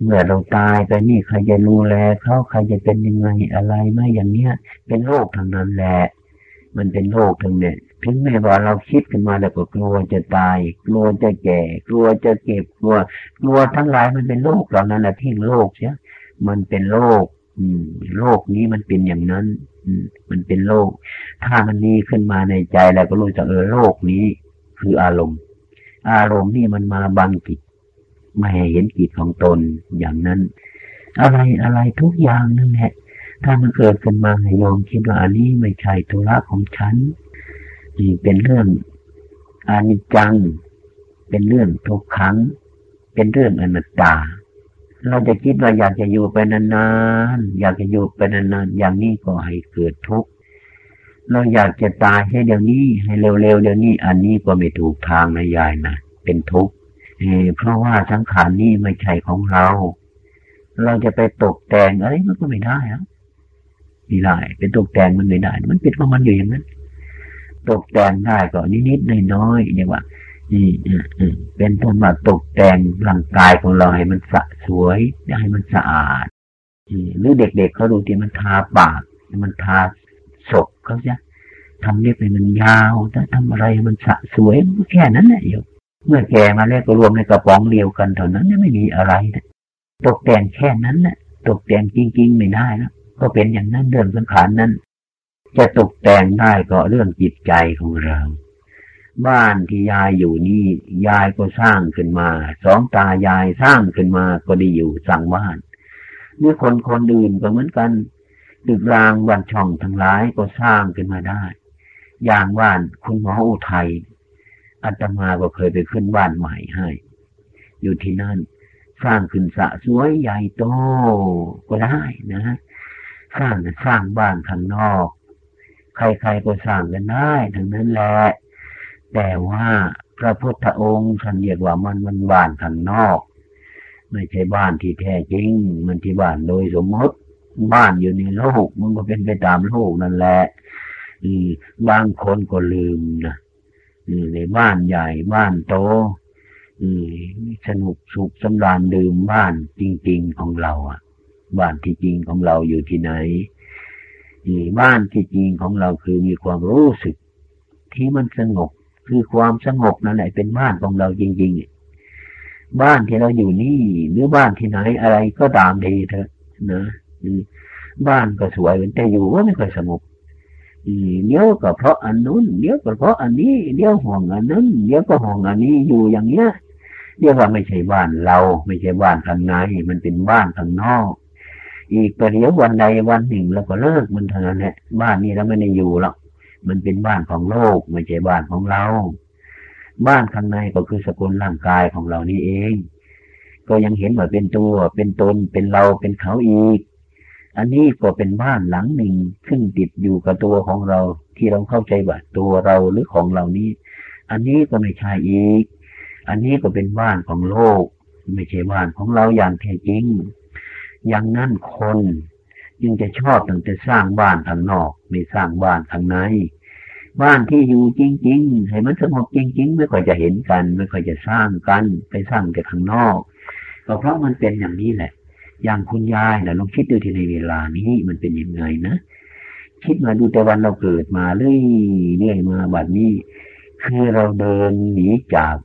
[SPEAKER 1] เมื่อเราตายไปนี่ใครจะดูแลเขาใครจะเป็นยังไงอะไรไม่อย่างเนี้ย เป็นโลกทางนั้นแหละ มันเป็นโลกทั้งเนี่ยถึงแม้ว่าเราคิดขึ้นมาแล้วก็กลัวจะตาย กลัวจะแก่ กลัวจะเก็บกลัว กลัวทั้งหลายมันเป็นโลกเหล่านั้นแหละทิ้งโลกเสียมันเป็นโลกอืมโลกนี้มันเป็นอย่างนั้นมันเป็นโลกถ้ามันมีขึ้นมาในใจแล้วก็รู้จักเออโลกนี้ คืออารมณ์ อารมณ์นี่มันมาบังกิจไม่ให้เห็นกิจของตนอย่างนั้น อะไรอะไรทุกอย่างนั่นแหละถ้ามันเกิดขึ้นมาให้ยอมคิดว่าอันนี้ไม่ใช่ธุระของฉันนี่เป็นเรื่องอานิจจัง เป็นเรื่องทุกขัง เป็นเรื่องอนัตตา เราจะคิดว่าอยากจะอยู่ไปนานๆอยากจะอยู่ไปนานๆอย่างนี้ก็ให้เกิดทุกข์ เราอยากจะตายให้เดี๋ยวนี้ ให้เร็วๆเดี๋ยวนี้ อันนี้ก็ไม่ถูกทางนะยายนะเป็นทุกข์เพราะว่าสังขารนี้ไม่ใช่ของเรา เราจะไปตกแต่งอะไรมันก็ไม่ได้อะไม่ได้เป็นตกแต่งมันไม่ได้ มันเป็นของมันอยู่อย่างนั้น ตกแต่งได้ก็นิดๆน้อยๆอย่างว่านี่เป็นต้นมาตกแต่งร่างกายของเราให้มันสะสวยให้มันสะอาดหรือเด็กๆเขาดูที่มันทาปาก มันทา ศพเขาจะทำเล็บให้มันยาวแต่ทำอะไรมันสะสวยแค่นั้นแหละโยเมื่อแก่มาแล้วก็รวมในกระป๋องเดียวกันเท่านั้นไม่มีอะไรนะตกแต่งแค่นั้นแหละตกแต่งจริง ๆ ไม่ได้นะก็เป็นอย่างนั้นเรื่องสังขารนั้น จะตกแต่งได้ก็เรื่องจิตใจของเรา บ้านที่ยายอยู่นี่ยายก็สร้างขึ้นมา สองตายายสร้างขึ้นมาก็ได้อยู่สั่งบ้านเมื่อคนคนอื่นก็เหมือนกัน ตึกรางบ้านช่องทั้งหลายก็สร้างขึ้นมาได้ อย่างบ้านคุณหมออุทัยอาตมาก็เคยไปขึ้นบ้านใหม่ให้ อยู่ที่นั่น สร้างขึ้นสะสวยใหญ่โตก็ได้นะ สร้างสร้างบ้านข้างนอก ใครๆก็สร้างกันได้ทั้งนั้นแหละแต่ว่าพระพุทธองค์ท่านเรียกว่ามันมันบ้านข้างนอก ไม่ใช่บ้านที่แท้จริง มันที่บ้านโดยสมมติ บ้านอยู่ในโลกมันก็เป็นไปตามโลกนั่นแหละบางคนก็ลืมนะในบ้านใหญ่บ้านโตสนุกสุขสำราญดื่มบ้านจริง ๆของเราอะ บ้านที่จริงของเราอยู่ที่ไหนบ้านที่จริงของเราคือมีความรู้สึก ที่มันสงบคือความสงบนั่นแหละเป็นบ้านของเราจริง ๆ บ้านที่เราอยู่นี่ หรือบ้านที่ไหนอะไรก็ตามดีเถอะนะ บ้านก็สวยแต่อยู่ว่าไม่ค่อยสงบเดี๋ยวก็เพราะอันนู้นเดี๋ยวก็เพราะอันนี้เดี๋ยวห่วงอันนั้นเดี๋ยวก็ห่วงอันนี้อยู่อย่างเงี้ยเรียกว่าไม่ใช่บ้านเรา ไม่ใช่บ้านข้างในมันเป็นบ้านข้างนอก อีกประเดี๋ยววันใดวันหนึ่งเราก็เลิกมันเท่านั้นแหละบ้านนี้เราไม่ได้อยู่หรอกมันเป็นบ้านของโลก ไม่ใช่บ้านของเรา บ้านข้างในก็คือสกุลร่างกายของเรานี่เอง ก็ยังเห็นว่าเป็นตัว เป็นตนเป็นเราเป็นเขาอีก อันนี้ก็เป็นบ้านหลังหนึ่งซึ่งติดอยู่กับตัวของเราที่เราเข้าใจว่าตัวเราหรือของเรานี้ อันนี้ก็ไม่ใช่อีก อันนี้ก็เป็นบ้านของโลก ไม่ใช่บ้านของเราอย่างแท้จริง อย่างนั้นคนยังจะชอบตั้งแต่สร้างบ้านทางนอก ไม่สร้างบ้านทางใน บ้านที่อยู่จริง ๆ ให้มันสงบจริง ๆ ไม่ค่อยจะเห็นกัน ไม่ค่อยจะสร้างกัน ไปสร้างแต่ข้างนอกก็เพราะมันเป็นอย่างนี้แหละ อย่างคุณยายนะลองคิดดูที่ในเวลานี้มันเป็นยังไงนะ คิดมาดูแต่วันเราเกิดมาเรื่อยเรื่อยมาบัดนี้ คือเราเดินหนีจาก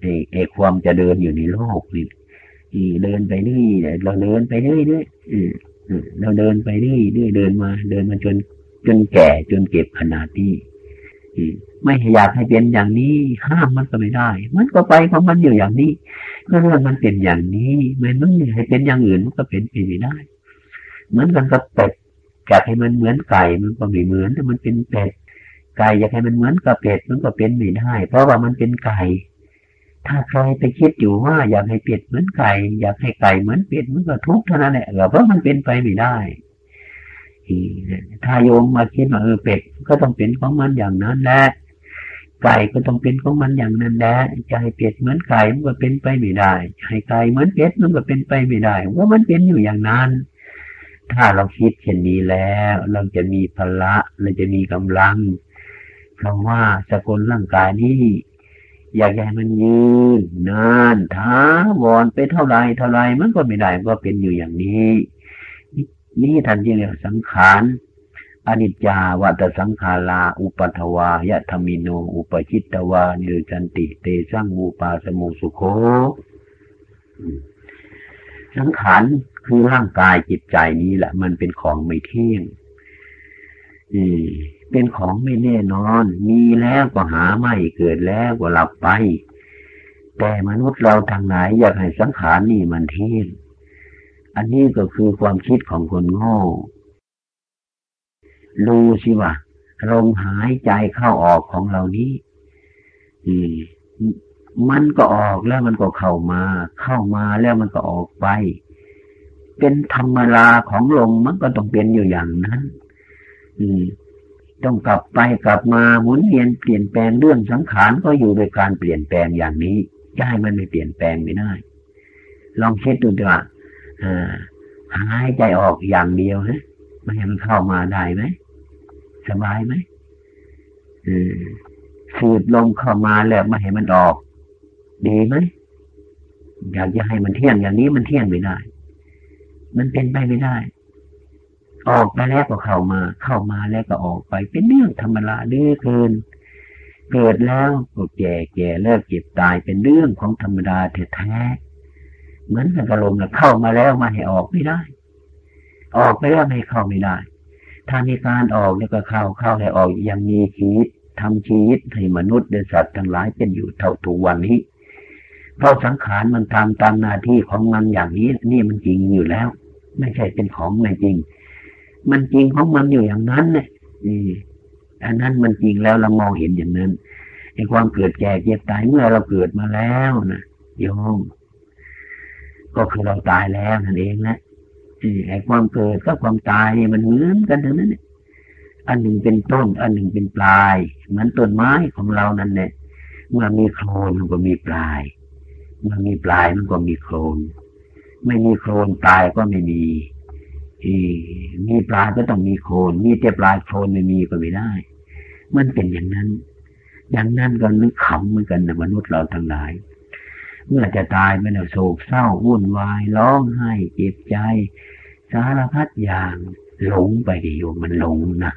[SPEAKER 1] ไอไอ้ความจะเดินอยู่ในโลกนี่เดินไปเรื่อยเราเดินไปเรื่อยเรื่อยเราเดินไปเรื่อยเรื่อยเดินมา เดินมาจนจนแก่จนเก็บขนาดนี้ ไม่อยากให้เป็นอย่างนี้ ห้ามมันก็ไม่ได้ มันก็ไปของมันอยู่อย่างนี้ก็เรื่องมันเป็นอย่างนี้มันไม่ให้เป็นอย่างอื่นมันก็เป็นไปไม่ได้ เหมือนกันกับเป็ดอยากให้มันเหมือนไก่มันก็ไม่เหมือนแต่มันเป็นเป็ดไก่อยากให้มันเหมือนกับเป็ดมันก็เป็นไม่ได้ เพราะว่ามันเป็นไก่ ถ้าใครไปคิดอยู่ว่า อยากให้เป็ดเหมือนไก่ อยากให้ไก่เหมือนเป็ดมันก็ทุกข์เท่านั้นแหละเพราะมันเป็นไปไม่ได้ ถ้าโยมมาคิดว่าเออเป็ดก็ต้องเป็นของมันอย่างนั้นแหละไก่ก็ต้องเป็นของมันอย่างนั้นแหละจะให้เป็ดเหมือนไก่มันก็เป็นไปไม่ได้ให้ไก่เหมือนเป็ดมันก็เป็นไปไม่ได้ว่ามันเป็นอยู่อย่างนั้น ถ้าเราคิดเช่นนี้แล้ว เราจะมีพละเราจะมีกำลัง เพราะว่าสกุลร่างกายนี้อยากให้มันยืนนานท้าวอนไปเท่าไรเท่าไรมันก็ไม่ได้ก็เป็นอยู่อย่างนี้ นี่ท่านเรียกสังขารอนิจจาวัตสังขาราอุปัทวายะธรรมิโนอุปจิตตวานิรจันติ เตสังมูปาสมุสุโคสังขารคือร่างกายจิตใจนี้แหละ มันเป็นของไม่เที่ยงเป็นของไม่แน่นอน มีแล้วก็หาไม่เกิดแล้วก็หลับไป แต่มนุษย์เราทางไหนอยากให้สังขารนี่มันเที่ยง อันนี้ก็คือความคิดของคนโง่ดูสิว่าลมหายใจเข้าออกของเรานี้มันก็ออกแล้วมันก็เข้ามา เข้ามาแล้วมันก็ออกไป เป็นธรรมราของลมมันก็ต้องเป็นอยู่อย่างนั้น อืมต้องกลับไปกลับมาหมุนเวียนเปลี่ยนแปลงเรื่องสังขารก็อยู่โดยการเปลี่ยนแปลงอย่างนี้จะให้มันไม่เปลี่ยนแปลงไม่ได้ ลองเช็ดดูดีว่า หายใจออกอย่างเดียวนะมันให้มันเข้ามาได้ไหมสบายไหมสูดลมเข้ามาแล้วไม่ให้มันออก ดีไหมอยากจะให้มันเที่ยงอย่างนี้มันเที่ยงไม่ได้ มันเป็นไปไม่ได้ ออกไปแล้วก็เข้ามา เข้ามาแล้วก็ออกไป เป็นเรื่องธรรมดาเรื่องเกิน เกิดแล้วก็แก่แก่เลิกเจ็บตายเป็นเรื่องของธรรมดาแท้ เหมือนกับลมเข้ามาแล้วมาให้ออกไม่ได้ ออกไปแล้วไม่เข้าไม่ได้ ถ้ามีการออกเนี่ยก็เข้าเข้าให้ออกยังมีชีวิตทำชีวิตให้มนุษย์และสัตว์ทั้งหลายเป็นอยู่เท่าทุกวันนี้ เพราะสังขารมันทำตามหน้าที่ของมันอย่างนี้ นี่มันจริงอยู่แล้ว ไม่ใช่เป็นของไม่จริง มันจริงของมันอยู่อย่างนั้นเนี่ยอันนั้นมันจริงแล้วเรามองเห็นอย่างนั้นไอ้ความเกิดแก่เจ็บตายเมื่อเราเกิดมาแล้วนะโยม ก็คือเราตายแล้วนั่นเองนะไอ้ความเกิดกับความตายเนี่ยมันเหมือนกันทั้งนั้นเนี่ยอันหนึ่งเป็นต้น อันหนึ่งเป็นปลาย เหมือนต้นไม้ของเรานั่นเนี่ยเมื่อมีโคลนมันก็มีปลาย เมื่อมีปลายมันก็มีโคลนไม่มีโคลนปลายก็ไม่มีมีปลายก็ต้องมีโคลนมีแต่ปลายโคลนไม่มีก็ไม่ได้ มันเป็นอย่างนั้น อย่างนั้นก็นึกขำเหมือนกันนะมนุษย์เราทั้งหลาย เมื่อจะตายไปแล้วโศกเศร้าวุ่นวายร้องไห้เจ็บใจ สารพัดอย่างหลงไปดิโยมมันหลงนะ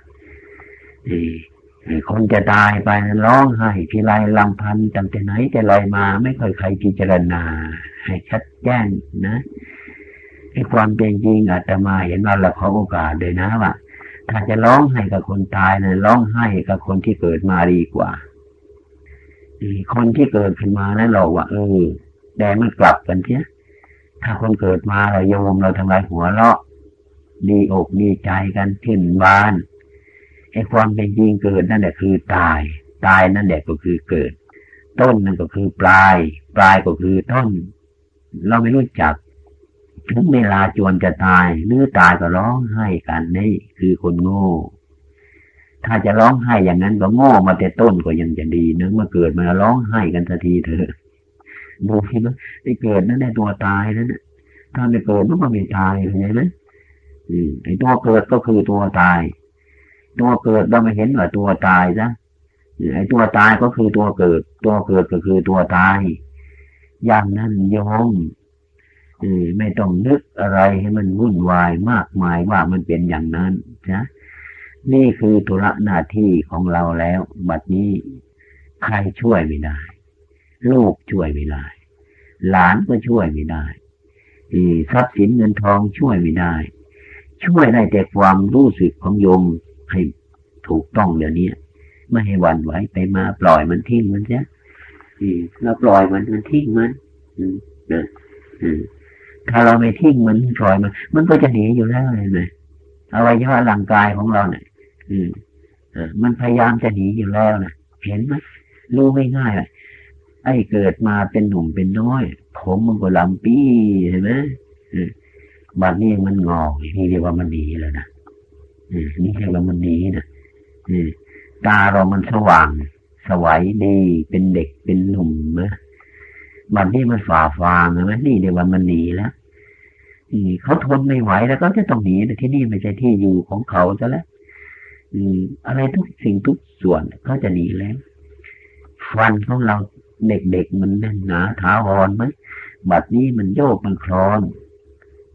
[SPEAKER 1] นี่คนจะตายไปร้องไห้ทีไรลำพันตั้งแต่ไหนแต่ลอยมา ไม่เคยใครพิจารณา ให้ชัดแจ้งนะไอ้ความเป็นจริงอาตมาเห็นว่าเราขอโอกาสเลยนะว่าถ้าจะร้องไห้กับคนตายนะร้องไห้กับคนที่เกิดมาดีกว่า คนที่เกิดขึ้นมานั้นเราว่าเออแต่มันกลับกันเทียถ้าคนเกิดมาเราโยมเราทำลายหัวเราะดีอกดีใจกันขึ้นบานไอ้ความเป็นจริงเกิดนั่นแหละคือตาย ตายนั่นแหละก็คือเกิด ต้นนั่นก็คือปลาย ปลายก็คือต้น เราไม่รู้จัก ถึงเวลาจวนจะตายเนื้อตายก็ร้องไห้กันนี่คือคนโง่ ถ้าจะร้องไห้อย่างนั้นก็โง่มาแต่ต้นก็ยังจะดีนะเมื่อเกิดมาร้องไห้กันทันทีเถอะดูที่มันไม่เกิดนั่นแหละตัวตายนั่นถ้าไม่เกิดมันก็ไม่ตายเข้าใจไหมไอ้ตัวเกิดก็คือตัวตาย ตัวเกิดเราไม่เห็นว่าตัวตายซะไอ้ตัวตายก็คือตัวเกิด ตัวเกิดก็คือตัวตาย อย่างนั้นโยมไม่ต้องนึกอะไรให้มันวุ่นวายมากมายว่ามันเป็นอย่างนั้นนะ นี่คือธุระหน้าที่ของเราแล้ว บัดนี้ใครช่วยไม่ได้ ลูกช่วยไม่ได้ หลานก็ช่วยไม่ได้ทรัพย์สินเงินทองช่วยไม่ได้ ช่วยได้แต่ความรู้สึกของโยมให้ถูกต้องเดี๋ยวนี้ไม่ให้วันไหวไปมาปล่อยมันทิ้งมันเสียเราปล่อยมันมันทิ้งมันถ้าเราไม่ทิ้งมันปล่อยมัน มันก็จะหนีอยู่แล้วเลยไหมอวัยวะร่างกายของเราเนี่ย มันพยายามจะหนีอยู่แล้วนะเห็นไหมรู้ไม่ง่ายไอ้เกิดมาเป็นหนุ่มเป็นน้อย ผมมันก็ลำปี้เห็นไหมบัดนี้มันงอกนี่เรียกว่ามันดีแล้วนะนี่เรียกว่ามันดีนะตาเรามันสว่าง สวัยดีเป็นเด็กเป็นหนุ่มนะบัดนี้มันฝ่าฟางใช่ไหมนี่เรียกว่ามันหนีแล้วเขาทนไม่ไหวแล้วก็จะต้องหนีแต่ที่นี่ไม่ใช่ที่อยู่ของเขาซะแล้ว อะไรทุกสิ่งทุกส่วนเขาจะหนีแล้ว ฟันของเราเด็กๆมันแน่นหนาถาวรไหมบัดนี้มันโยกมันคลอน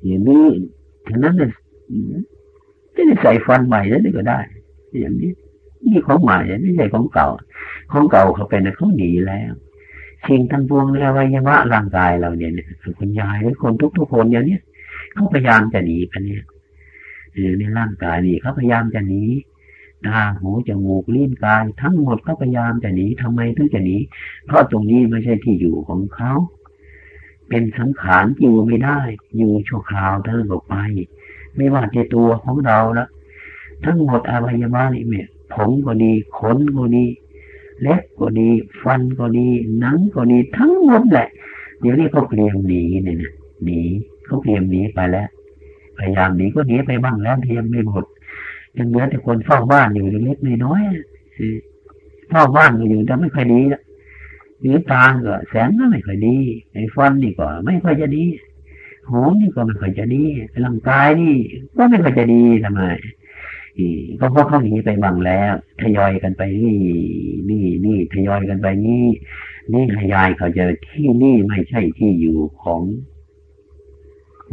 [SPEAKER 1] อย่างนี้ฉะนั้นเนี่ยจะใส่ฟันใหม่แล้วก็ได้ อย่างนี้นี่ของใหม่ไม่ใช่ของเก่า ของเก่าเขาเป็นเขาหนีแล้วสิ่งทั้งปวงในอวัยวะร่างกายเราเนี่ยคุณยายหรือคนทุกๆคนอย่างนี้เขาพยายามจะหนีกันเนี่ยในร่างกายนี่เขาพยายามจะหนี ตาหูจมูกลิ้นกาย ทั้งหมดก็พยายามจะหนีทำไมถึงจะหนีเพราะตรงนี้ไม่ใช่ที่อยู่ของเขาเป็นสังขารอยู่ไม่ได้ อยู่ชั่วคราวเท่านั้นออกไป ไม่ว่าในตัวของเราละทั้งหมดอวัยวะนี่เนี่ยผมก็ดีขนก็ดีเล็บก็ดีฟันก็ดีหนังก็ดีทั้งหมดแหละ เดี๋ยวนี้เขาเตรียมหนีเนี่ยนะหนีเขาเตรียมหนีไปแล้วพยายามหนีก็หนีไปบ้างแล้วเทียมไม่หมด ยังเหลือแต่คนเฝ้าบ้านอยู่เล็กๆน้อยๆเฝ้าบ้านอยู่แต่ไม่ค่อยดีละหรือตาก็แสงก็ไม่ค่อยดีไอ้ฟันนี่ก็ไม่ค่อยจะดีหูนี่ก็ไม่ค่อยจะดีร่างกายนี่ก็ไม่ค่อยจะดีทำไมก็เพราะเขาหนีไปบังแล้วทยอยกันไปนี่นี่นี่ทยอยกันไปนี่นี่ทยายเขาจะที่นี่ไม่ใช่ที่อยู่ของ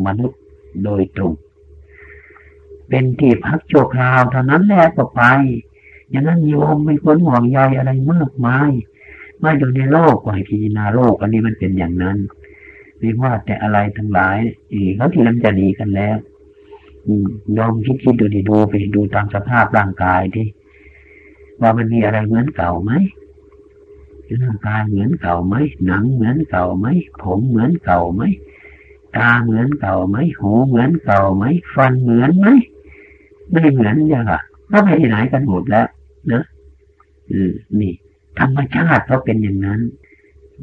[SPEAKER 1] มนุษย์โดยตรง เป็นที่พักชั่วคราวเท่านั้นแหละก็ไปอย่างนั้นโยมไม่ควรห่วงใยอะไรมากมายไม่อยู่ในโลกว่าพิจารณาโลกอันนี้มันเป็นอย่างนั้นไม่ว่าแต่อะไรทั้งหลายเขาที่นั้นจะดีกันแล้วยอมคิดคิดดูดีดูไปดูตามสภาพร่างกายที่ว่ามันมีอะไรเหมือนเก่าไหมร่างกายเหมือนเก่าไหมหนังเหมือนเก่าไหมผมเหมือนเก่าไหมตาเหมือนเก่าไหมหูเหมือนเก่าไหมฟันเหมือนไหม ไม่เหมือนอย่างอะก็ไปที่ไหนกันหมดแล้วเนอะอืมนี่ ธรรมชาติเขาเป็นอย่างนั้น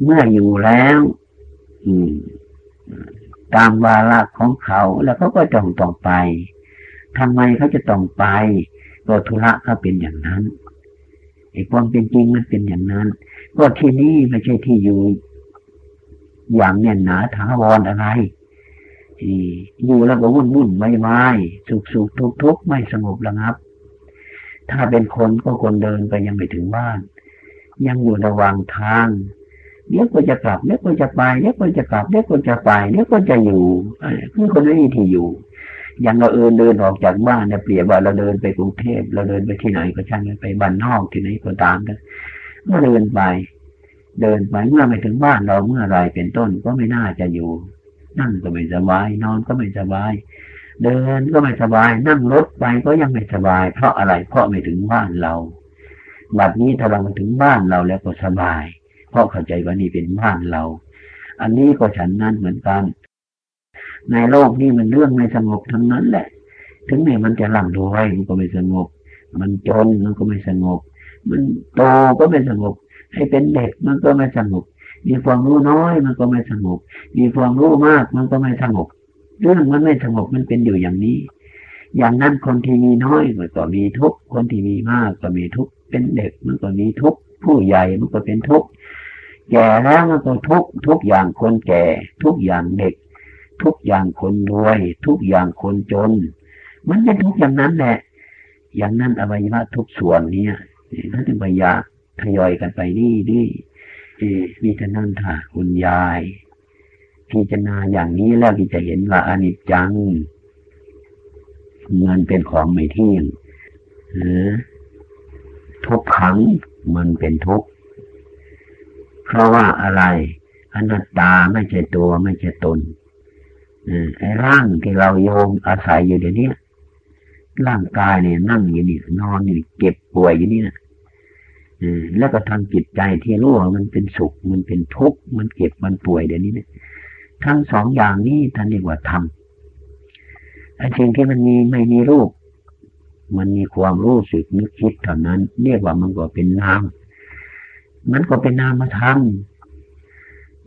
[SPEAKER 1] เมื่ออยู่แล้ว อืมตามวาระของเขาแล้วเขาก็ต้องต้องไปทำไมเขาจะต้องไปก็ธุระเขาเป็นอย่างนั้นไอ้ความเป็นจริงมันเป็นอย่างนั้น ก็ที่นี่ไม่ใช่ที่อยู่ อย่างแน่นหนาถาวรอะไร อยู่แล้วก็วุ่นวุ่นไม่ไม่สุขสุขทุกทุกไม่สงบระงับ ถ้าเป็นคนก็คนเดินไปยังไม่ถึงบ้าน ยังอยู่ระหว่างทางเดี๋ยวก็จะกลับเดี๋ยวก็จะไปเดี๋ยวก็จะกลับเดี๋ยวก็จะไปเดี๋ยวก็จะอยู่คือคนไม่มีที่อยู่ อย่างเราเอินเดินออกจากบ้านเนี่ยเปรียบว่าเราเดินไปกรุงเทพเราเดินไปที่ไหนก็ช่างไปบ้านนอกที่ไหนก็ตามกันก็เดินไป เดินไปเมื่อไม่ถึงบ้านเราเมื่อไรเป็นต้นก็ไม่น่าจะอยู่ นั่งก็ไม่สบาย นอนก็ไม่สบาย เดินก็ไม่สบาย นั่งรถไปก็ยังไม่สบาย เพราะอะไรเพราะไม่ถึงบ้านเรา บัดนี้ถ้าเรามาถึงบ้านเราแล้วก็สบาย เพราะเข้าใจว่านี่เป็นบ้านเรา อันนี้ก็ฉันนั้นเหมือนกัน ในโลกนี้มันเรื่องไม่สงบทั้งนั้นแหละ ถึงแม้มันจะร่ำรวยมันก็ไม่สงบ มันจนมันก็ไม่สงบ มันโตก็ไม่สงบ ให้เป็นเด็กมันก็ไม่สงบ มีความรู้น้อยมันก็ไม่สงบ มีความรู้มากมันก็ไม่สงบ เรื่องมันไม่สงบมันเป็นอยู่อย่างนี้ อย่างนั้นคนที่มีน้อยมันก็มีทุกคนที่มีมากก็มีทุกเป็นเด็กมันก็มีทุกผู้ใหญ่มันก็เป็นทุกแก่แล้วมันก็ทุกทุกอย่างคนแก่ ทุกอย่างเด็ก ทุกอย่างคนรวย ทุกอย่างคนจน มันเป็นทุกอย่างนั้นแหละอย่างนั้นอวัยวะทุกส่วนนี้ท่นจึงพยายาทยอยกันไปนี่นี่ มีท่านั่นค่ะคุณยายพิจารณาอย่างนี้แล้วที่จะเห็นว่าอนิจจังเงินเป็นของไม่เที่ยงทุกขังมันเป็นทุกข์เพราะว่าอะไรอนัตตาไม่ใช่ตัวไม่ใช่ตนไอ้ร่างที่เราโยมอาศัยอยู่เดี๋ยวนี้ร่างกายเนี่ยนั่งอยู่นี่นอนอยู่เก็บป่วยอยู่นี่นะ แล้วก็ทางจิตใจที่รู้ว่ามันเป็นสุข มันเป็นทุกข์ มันเก็บ มันป่วยเดี๋ยวนี้เนี่ย ทั้งสองอย่างนี้ท่านเรียกว่าธรรมไอ้สิ่งที่มันมีไม่มีรูป มันมีความรู้สึกนึกคิดเท่านั้น เรียกว่ามันก็เป็นนาม มันก็เป็นนามธรรม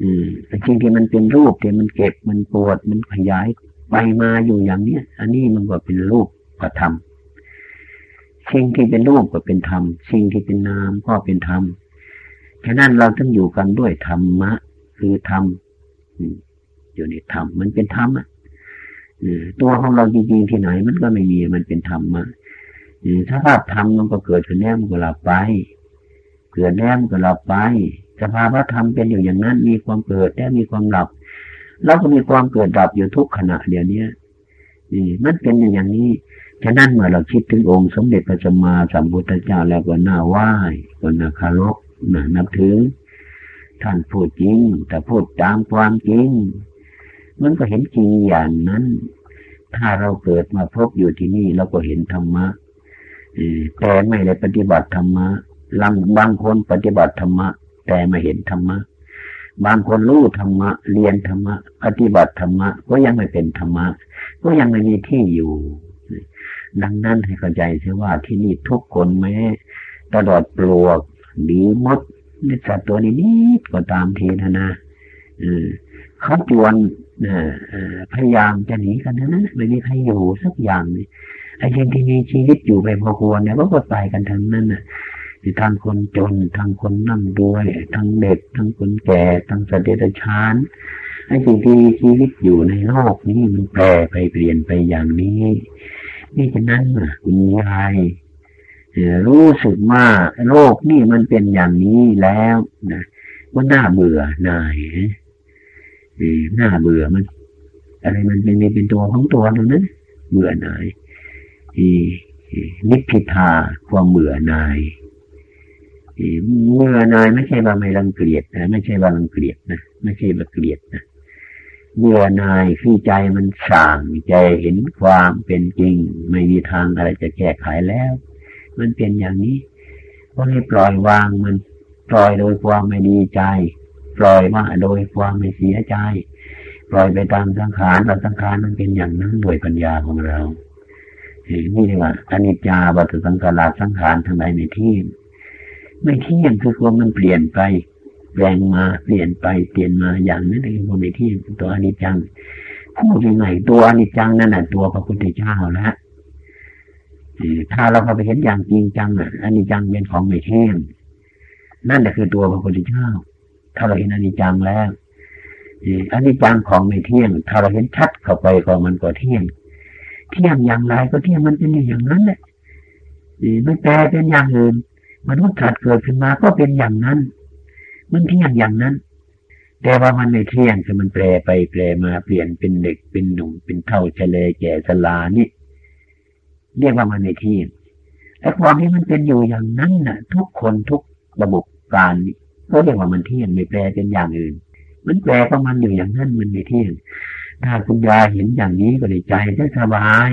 [SPEAKER 1] อืมสิ่งที่มันเป็นรูปที่มันเก็บมันปวดมันขยายไปมาอยู่อย่างเนี้ย อันนี้มันก็เป็นรูปประธรรม สิ่งที่เป็นรูปก็เป็นธรรม สิ่งที่เป็นนามก็เป็นธรรมฉะนั้นเราต้องอยู่กันด้วยธรรมะ คือธรรมอยู่ในธรรมมันเป็นธรรมอะตัวของเราจริงๆที่ไหนมันก็ไม่มีมันเป็นธรรมะถ้าภาพธรรมมันก็เกิดขึ้นแน่มันก็หลับไป เกิดแล้วมันก็หลับไป สภาวะธรรมเป็นอยู่อย่างนั้น มีความเกิดและมีความหลับเราก็มีความเกิดดับอยู่ทุกขณะเดียวนี้นี่มันเป็นอย่างนี้ ฉะนั้นเมื่อเราคิดถึงองค์สมเด็จพระสัมมาสัมพุทธเจ้าแล้วก็น่าไหว้ก็น่าคารพน่านับถือ ท่านพูดจริง แต่พูดตามความจริง มันก็เห็นจริงอย่างนั้น ถ้าเราเกิดมาพบอยู่ที่นี่เราก็เห็นธรรมะแต่ไม่ได้ปฏิบัติธรรมะลังบางคนปฏิบัติธรรมะ แต่ไม่เห็นธรรมะ บางคนรู้ธรรมะ เรียนธรรมะ ปฏิบัติธรรมะ ก็ยังไม่เป็นธรรมะ ก็ยังไม่มีที่อยู่ ดังนั้นให้เข้าใจเสียว่าที่นี่ทุกคนแม้ ตลอดปลวกหรือมดในสัตว์ตัวนี้นิดก็ตามทีนะนะเขาจวนพยายามจะหนีกันนะนะไม่มีใครอยู่สักอย่างเลยไอ้ยังที่มีชีวิตอยู่ไปพอควรเนี่ยก็ตายกันทั้งนั้นนะทั้งคนจนทั้งคนนั่งด้วยทั้งเด็กทั้งคนแก่ทั้งสเดชชานไอ้สิ่งที่ชีวิตอยู่ในโลกนี้มันแปรไปเปลี่ยนไปอย่างนี้ นี่ฉะนั้นคุณยายรู้สึกว่าโลกนี่มันเป็นอย่างนี้แล้วนะว่าน่าเบื่อนายน่าเบื่อมัน อะไรมันเป็นเป็นตัวของตัวตรงนั้นเบื่อนายนิพพิทาความเบื่อนายเมื่อนายไม่ใช่ว่าไม่รังเกียจนะไม่ใช่ว่ารังเกียจนะไม่ใช่ว่าเกลียดนะ เมื่อนายคือใจมันสั่งใจเห็นความเป็นจริง ไม่มีทางอะไรจะแก้ไขแล้ว มันเป็นอย่างนี้ก็ให้ปล่อยวางมัน ปล่อยโดยความไม่ดีใจ ปล่อยว่าโดยความไม่เสียใจ ปล่อยไปตามสังขารเราสังขารมันเป็นอย่างนั้นโดยปัญญาของเรานี่เรียกว่าอนิจจาวัตสังขาราสังขารทั้งหลายในที่ไม่เที่ยงคือความมันเปลี่ยนไป แปลงมาเปลี่ยนไปเปลี่ยนมาอย่างนั้นเองความไม่ที่ตัวอนิจจังพูดยังไงตัวอนิจจังนั่นแหะตัวพระพุทธเจ้าแล้วถ้าเราเข้าไปเห็นอย่างจริงจังอะอนิจจังเป็นของไม่เที่ยงนั่นแหละคือตัวพระพุทธเจ้า ถ้าเราเห็นอนิจจังแล้วอนิจจังของไม่เที่ยง ถ้าเราเห็นชัดเข้าไปของมันก็เที่ยง เที่ยงอย่างไรก็เที่ยงมันเป็นอย่างนั้นแหละไม่แปลเป็นอย่างอื่นมนุษย์สัตว์เกิดขึ้นมาก็เป็นอย่างนั้น มันเที่ยงอย่างนั้น แต่ว่ามันไม่เที่ยงคือมันแปรไปแปรมาเปลี่ยนเป็นเด็กเป็นหนุ่มเป็นเท่าเฉลยแก่สลานี่เรียกว่ามันไม่เที่ยงแต้ความที่มันเป็นอยู่อย่างนั้นน่ะ ทุกคนทุกระบบการก็เรียกว่ามันเที่ยงไม่แปรเป็นอย่างอื่น มันแปรของมันอยู่อย่างนั้นมันไม่เที่ยงถ้าคุณยาเห็นอย่างนี้ก็ได้ใจได้สบาย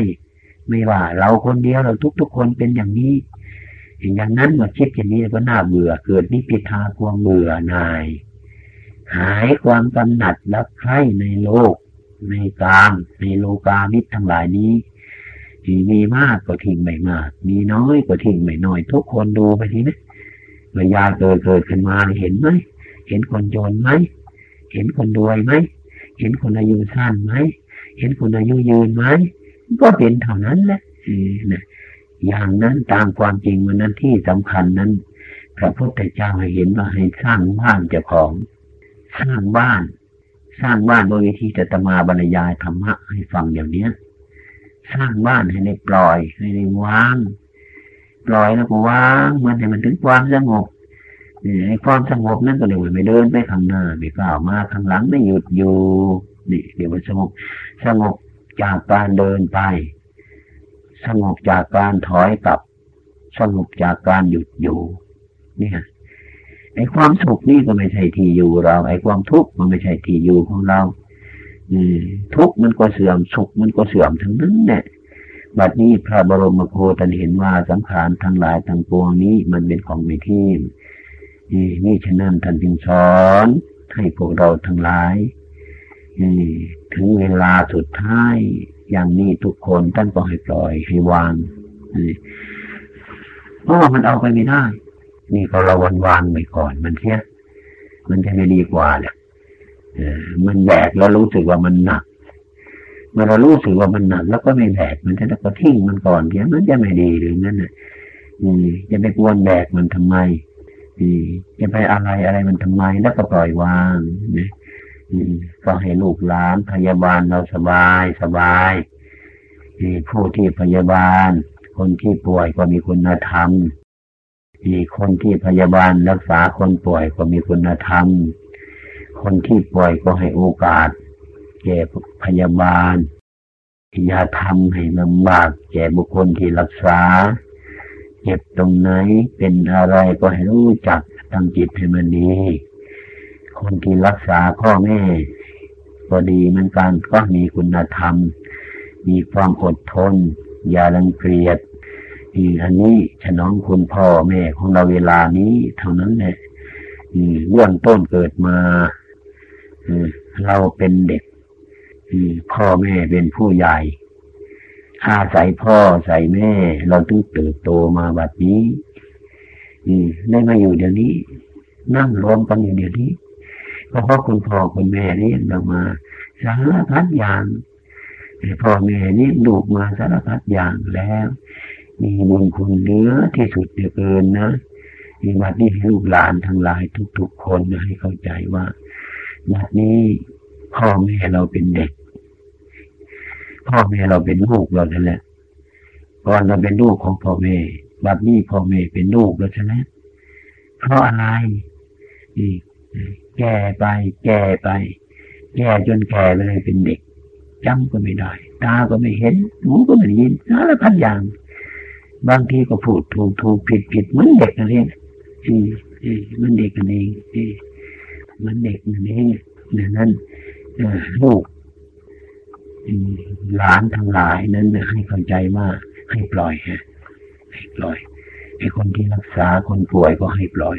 [SPEAKER 1] ไม่ว่าเราคนเดียวเราทุกๆคนเป็นอย่างนี้ อย่างนั้นเมื่อคิดอย่างนี้ก็น่าเบื่อเกิดนิพิทาความเบื่อหน่าย หายความกำหนัดและใคร่ในโลก ในกามในโลกามิตรทั้งหลายนี้ที่มีมากก็ทิ้งไม่มาก มีน้อยก็ทิ้งไม่น้อย ทุกคนดูไปทีนะเมื่อยาเกิดเกิดขึ้นมาเห็นไหม เห็นคนจนไหม เห็นคนรวยไหม เห็นคนอายุสั้นไหม เห็นคนอายุยืนไหม ก็เป็นเท่านั้นแหละนะ อย่างนั้นตามความจริงมันนั้นที่สำคัญนั้นพระพุทธเจ้าให้เห็นว่าให้สร้างบ้านเจ้าของ สร้างบ้าน สร้างบ้านโดยวิธีจะตมาบรรยายธรรมะให้ฟังอย่างเนี้ย สร้างบ้านให้ได้ปล่อยให้ได้วางปล่อยแล้วก็วางมันให้มันถึงความสงบนี่ไอ้ความสงบนั่นก็เดี๋ยวไม่เดินไปข้างหน้าไม่ก้าวมาข้างหลังไม่หยุดอยู่นี่เดี๋ยวมันสงบสงบจากการเดินไป สงบจากการถอยกลับ สงบจากการหยุดอยู่ เนี่ยไอ้ความสุขนี่ก็ไม่ใช่ที่อยู่เรา ไอ้ความทุกข์มันไม่ใช่ที่อยู่ของเราทุกข์มันก็เสื่อมสุขมันก็เสื่อมทั้งนั้นเนี่ยบัดนี้พระบรมโคตันเห็นว่าสังขารทั้งหลายทั้งปวงนี้มันเป็นของไม่เที่ยงนี่ฉะนั้นท่านจึงสอนให้พวกเราทั้งหลายถึงเวลาสุดท้าย อย่างนี้ทุกคนท่านก็ให้ปล่อยให้วางเพราะว่ามันเอาไปไม่ได้ นี่ก็เราวันวางไปก่อน มันเทียมันจะไม่ดีกว่าแหละมันแบกแล้วรู้สึกว่ามันหนักเมื่อเรารู้สึกว่ามันหนักแล้วก็ไม่แบกมันจะแล้วก็ทิ้งมันก่อนเพียมันจะไม่ดีหรือนั่นน่ะจะไปกวนแบกมันทำไมจะไปอะไรอะไรมันทำไมแล้วก็ปล่อยวางนะ ก็ให้ลูกหลานพยาบาลเราสบายสบายผู้ที่พยาบาล คนที่ป่วยก็มีคุณธรรมคนที่พยาบาลรักษาคนป่วยก็มีคุณธรรม คนที่ป่วยก็ให้โอกาส แก่พยาบาลอย่าทำให้ลำบากแก่บุคคลที่รักษาเจ็บตรงไหนเป็นอะไรก็ให้รู้จักตั้งจิตให้มันดี คนที่รักษาพ่อแม่ก็ดีเหมือนกันก็มีคุณธรรม มีความอดทน อย่ารังเกียจอันนี้ฉน้องคุณพ่อแม่ของเราเวลานี้เท่านั้นแหละเบื้องต้นเกิดมาเราเป็นเด็กพ่อแม่เป็นผู้ใหญ่อาศัยพ่อใส่แม่ เราต้องเติบโตมาแบบนี้ได้มาอยู่เดี๋ยวนี้ นั่งรวมกันอยู่เดี๋ยวนี้ เพราะคุณพ่อคุณแม่เลี้ยงเรามาสารพัดอย่างพ่อแม่เลี้ยงลูกมาสารพัดอย่างแล้ว มีบุญคุณเหลือที่สุดเหลือเกินนะมีวัดนี้ให้ลูกหลานทั้งหลายทุก ๆ คนให้เข้าใจว่าวัดนี้พ่อแม่เราเป็นเด็ก พ่อแม่เราเป็นลูกเราแล้วแหละก่อนเราเป็นลูกของพ่อแม่บัดนี้พ่อแม่เป็นลูกแล้วใช่ไหมเพราะอะไรนี่ แก่ไป แก่ไป แก่จนแก่เลยเป็นเด็กจำก็ไม่ได้ ตาก็ไม่เห็น หูก็ไม่ได้ยินสารพัดอย่าง บางทีก็พูดถูกถูกผิดผิดเหมือนเด็กนั่นเองอืมอืมมันเด็กนั่นเองอืมมันเด็กนั่นเองดังนั้นลูกหลานทั้งหลายนั้นให้เข้าใจว่าให้ปล่อยฮะให้ปล่อยไอ้คนที่รักษาคนป่วยก็ให้ปล่อย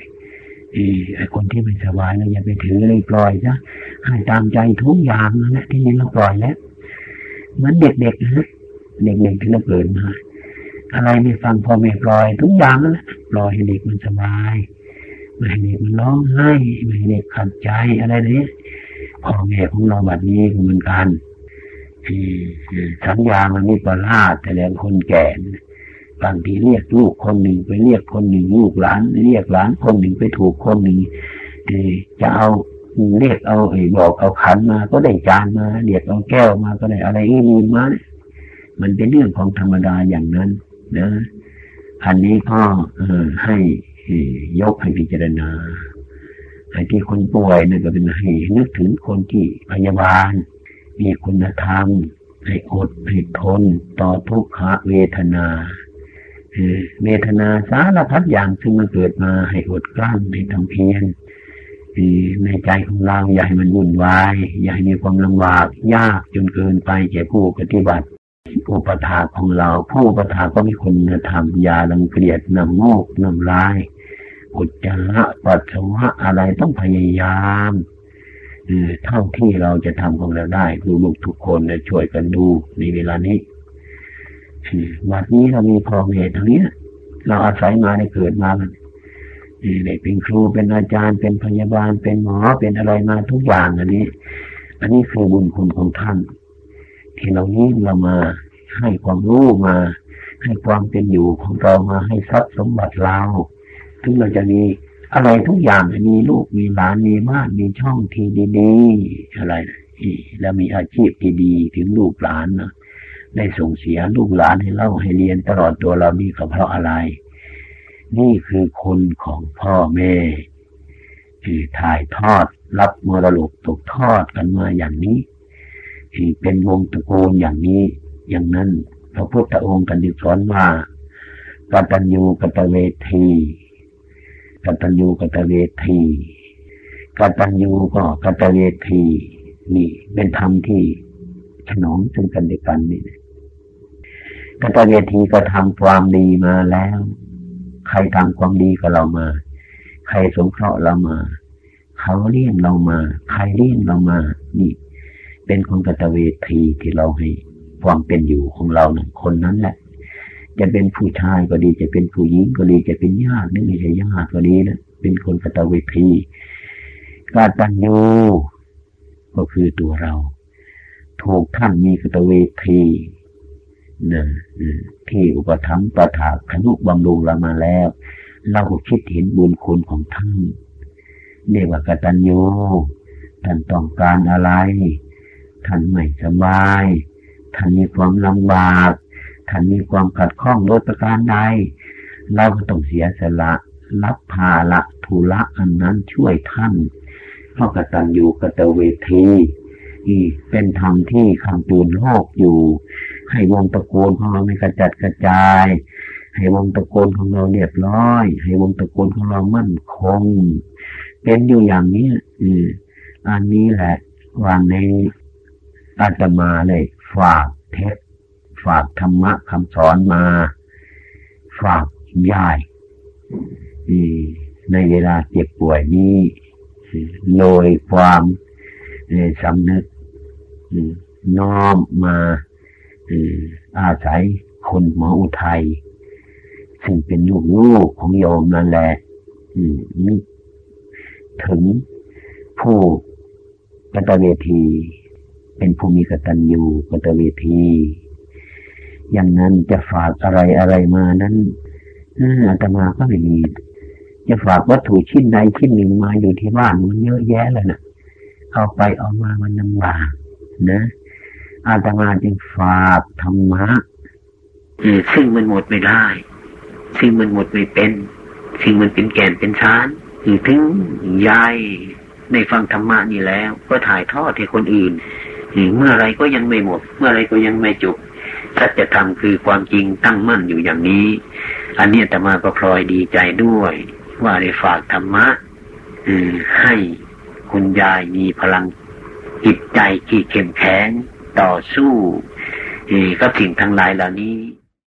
[SPEAKER 1] ไอ้คนที่ไม่สบายเราอย่าไปถือเลยปล่อยซะให้ตามใจทุกอย่างนะที่นี่เราปล่อยแล้วเหมือนเด็กๆนะเด็กๆที่เราเกิดมาอะไรไม่ฟังพ่อแม่ปล่อยทุกอย่างนั่นแหละปล่อยให้เด็กมันสบายไม่ให้เด็กมันร้องไห้ไม่ให้เด็กขัดใจอะไรนี้พ่อแม่ของเราแบบนี้เหมือนกันสัญญามันมีประหลาดแต่แล้วคนแก่ บางทีเรียกลูกคนหนึ่งไปเรียกคนหนึ่งลูกหลาน เรียกหลานคนหนึ่งไปถูกคนหนึ่งจะเอาเรียกเอาไอ้บอกเอาขันมาก็ได้จานมาเรียกเอาแก้วมาก็ได้อะไรอื่นมา มันเป็นเรื่องของธรรมดาอย่างนั้นนะอันนี้ก็ให้ยกให้พิจารณาไอ้ที่คนป่วยนั่นก็เป็นให้นึกถึงคนที่พยาบาล มีคุณธรรมให้อดให้ทนต่อทุกขเวทนา เวทนาสารพัดอย่างซึ่งมันเกิดมาให้อดกลั้นให้ทำเพียรในใจของเราอย่าให้มันวุ่นวาย อย่าให้มีความลำบากยากจนเกินไปแก่ผู้ปฏิบัติอุปถาของเรา ผู้อุปถาก็มีคุณธรรมอย่าลังเกียจนำโมกนำลายอุจจาระปัสสาวะอะไรต้องพยายามเท่าที่เราจะทำของเราได้ลูกๆทุกคนช่วยกันดูในเวลานี้ วันนี้เรามีพ่อแม่ทั้งนี้เราอาศัยมาในเกิดมาได้เป็นครูเป็นอาจารย์เป็นพยาบาลเป็นหมอเป็นอะไรมาทุกอย่างอันนี้ อันนี้คือบุญคุณของท่าน ที่เรานี้เรามาให้ความรู้มา ให้ความเป็นอยู่ของเรามาให้ทรัพย์สมบัติเราถึงเราจะมีอะไรทุกอย่างมีลูกมีหลานมีบ้านมีช่องที่ดีๆอะไรแล้วมีอาชีพที่ดีถึงลูกหลานนะ ได้ส่งเสียลูกหลานให้เล่าให้เรียนตลอดตัวเรานี่ก็เพราะอะไร นี่คือคนของพ่อแม่ที่ถ่ายทอดรับมรดกตกทอดกันมาอย่างนี้ ที่เป็นวงตระกูลอย่างนี้ อย่างนั้นพระพุทธองค์กันดิสอนว่ากตัญญูกตเวทีกตัญญูกตเวทีกตัญญูก็กตเวทีนี่เป็นธรรมที่ถนอมซึ่งกันและกันนี่ กตเวทีก็ทำความดีมาแล้ว ใครทำความดีกับเรามา ใครสงเคราะห์เรามา เขาเลี้ยงเรามา ใครเลี้ยงเรามา นี่ เป็นคนกตเวทีที่เราให้ความเป็นอยู่ของเราเนี่ยคนนั้นแหละ จะเป็นผู้ชายก็ดี จะเป็นผู้หญิงก็ดี จะเป็นญาติหรือไม่ใช่ญาติก็ดีนะเป็นคนกตเวทีกาตัญญูก็คือตัวเรา ถูกท่านมีกตเวที นะที่อุปถัมภ์ประถาขนุบำรุงเรามาแล้ว เราคิดเห็นบุญคุณของท่านเรียกว่ากตัญญูท่านต้องการอะไร ท่านไม่สบาย ท่านมีความลำบาก ท่านมีความขัดข้องโดยประการใด เราก็ต้องเสียสละ รับภาระทุระอันนั้นช่วยท่านเพราะกตัญญูกตเวทีเป็นธรรมที่คำตูนโลกอยู่ ให้วงตะโกนของเราไม่กระจัดกระจาย ให้วงตะโกนของเราเรียบร้อย ให้วงตะโกนของเรามั่นคง เป็นอยู่อย่างนี้อืออันนี้แหละวันในอาตมาเลยฝากเทปฝากธรรมะคำสอนมา ฝากยายในเวลาเจ็บป่วยนี้โดยความสำนึกน้อมมา อาศัยคนหมออุทัยซึ่งเป็นลูกลูกของโยมนั่นแหละนึกถึงผู้กตเวที เป็นผู้มีกตัญญูกตเวที อย่างนั้นจะฝากอะไรอะไรมานั้นอาตมาก็ไม่มี จะฝากวัตถุชิ้นใดชิ้นหนึ่งมาอยู่ที่บ้านมันเยอะแยะเลยนะเอาไปเอามามันลำบากนะ อาตมาจึงฝากธรรมะซึ่งมันหมดไม่ได้ ซึ่งมันหมดไม่เป็น ซึ่งมันเป็นแก่นเป็นชานถึงยายในฟังธรรมะนี่แล้ว ก็ถ่ายทอดให้คนอื่นเมื่อไรก็ยังไม่หมด เมื่อไรก็ยังไม่จบสัจธรรมคือความจริงตั้งมั่นอยู่อย่างนี้ อันนี้แต่มาก็พลอยดีใจด้วย ว่าได้ฝากธรรมะให้คุณยายมีพลังจิตใจที่เข้มแข็ง ต่อสู้กับสิ่งทั้งหลายเหล่านี้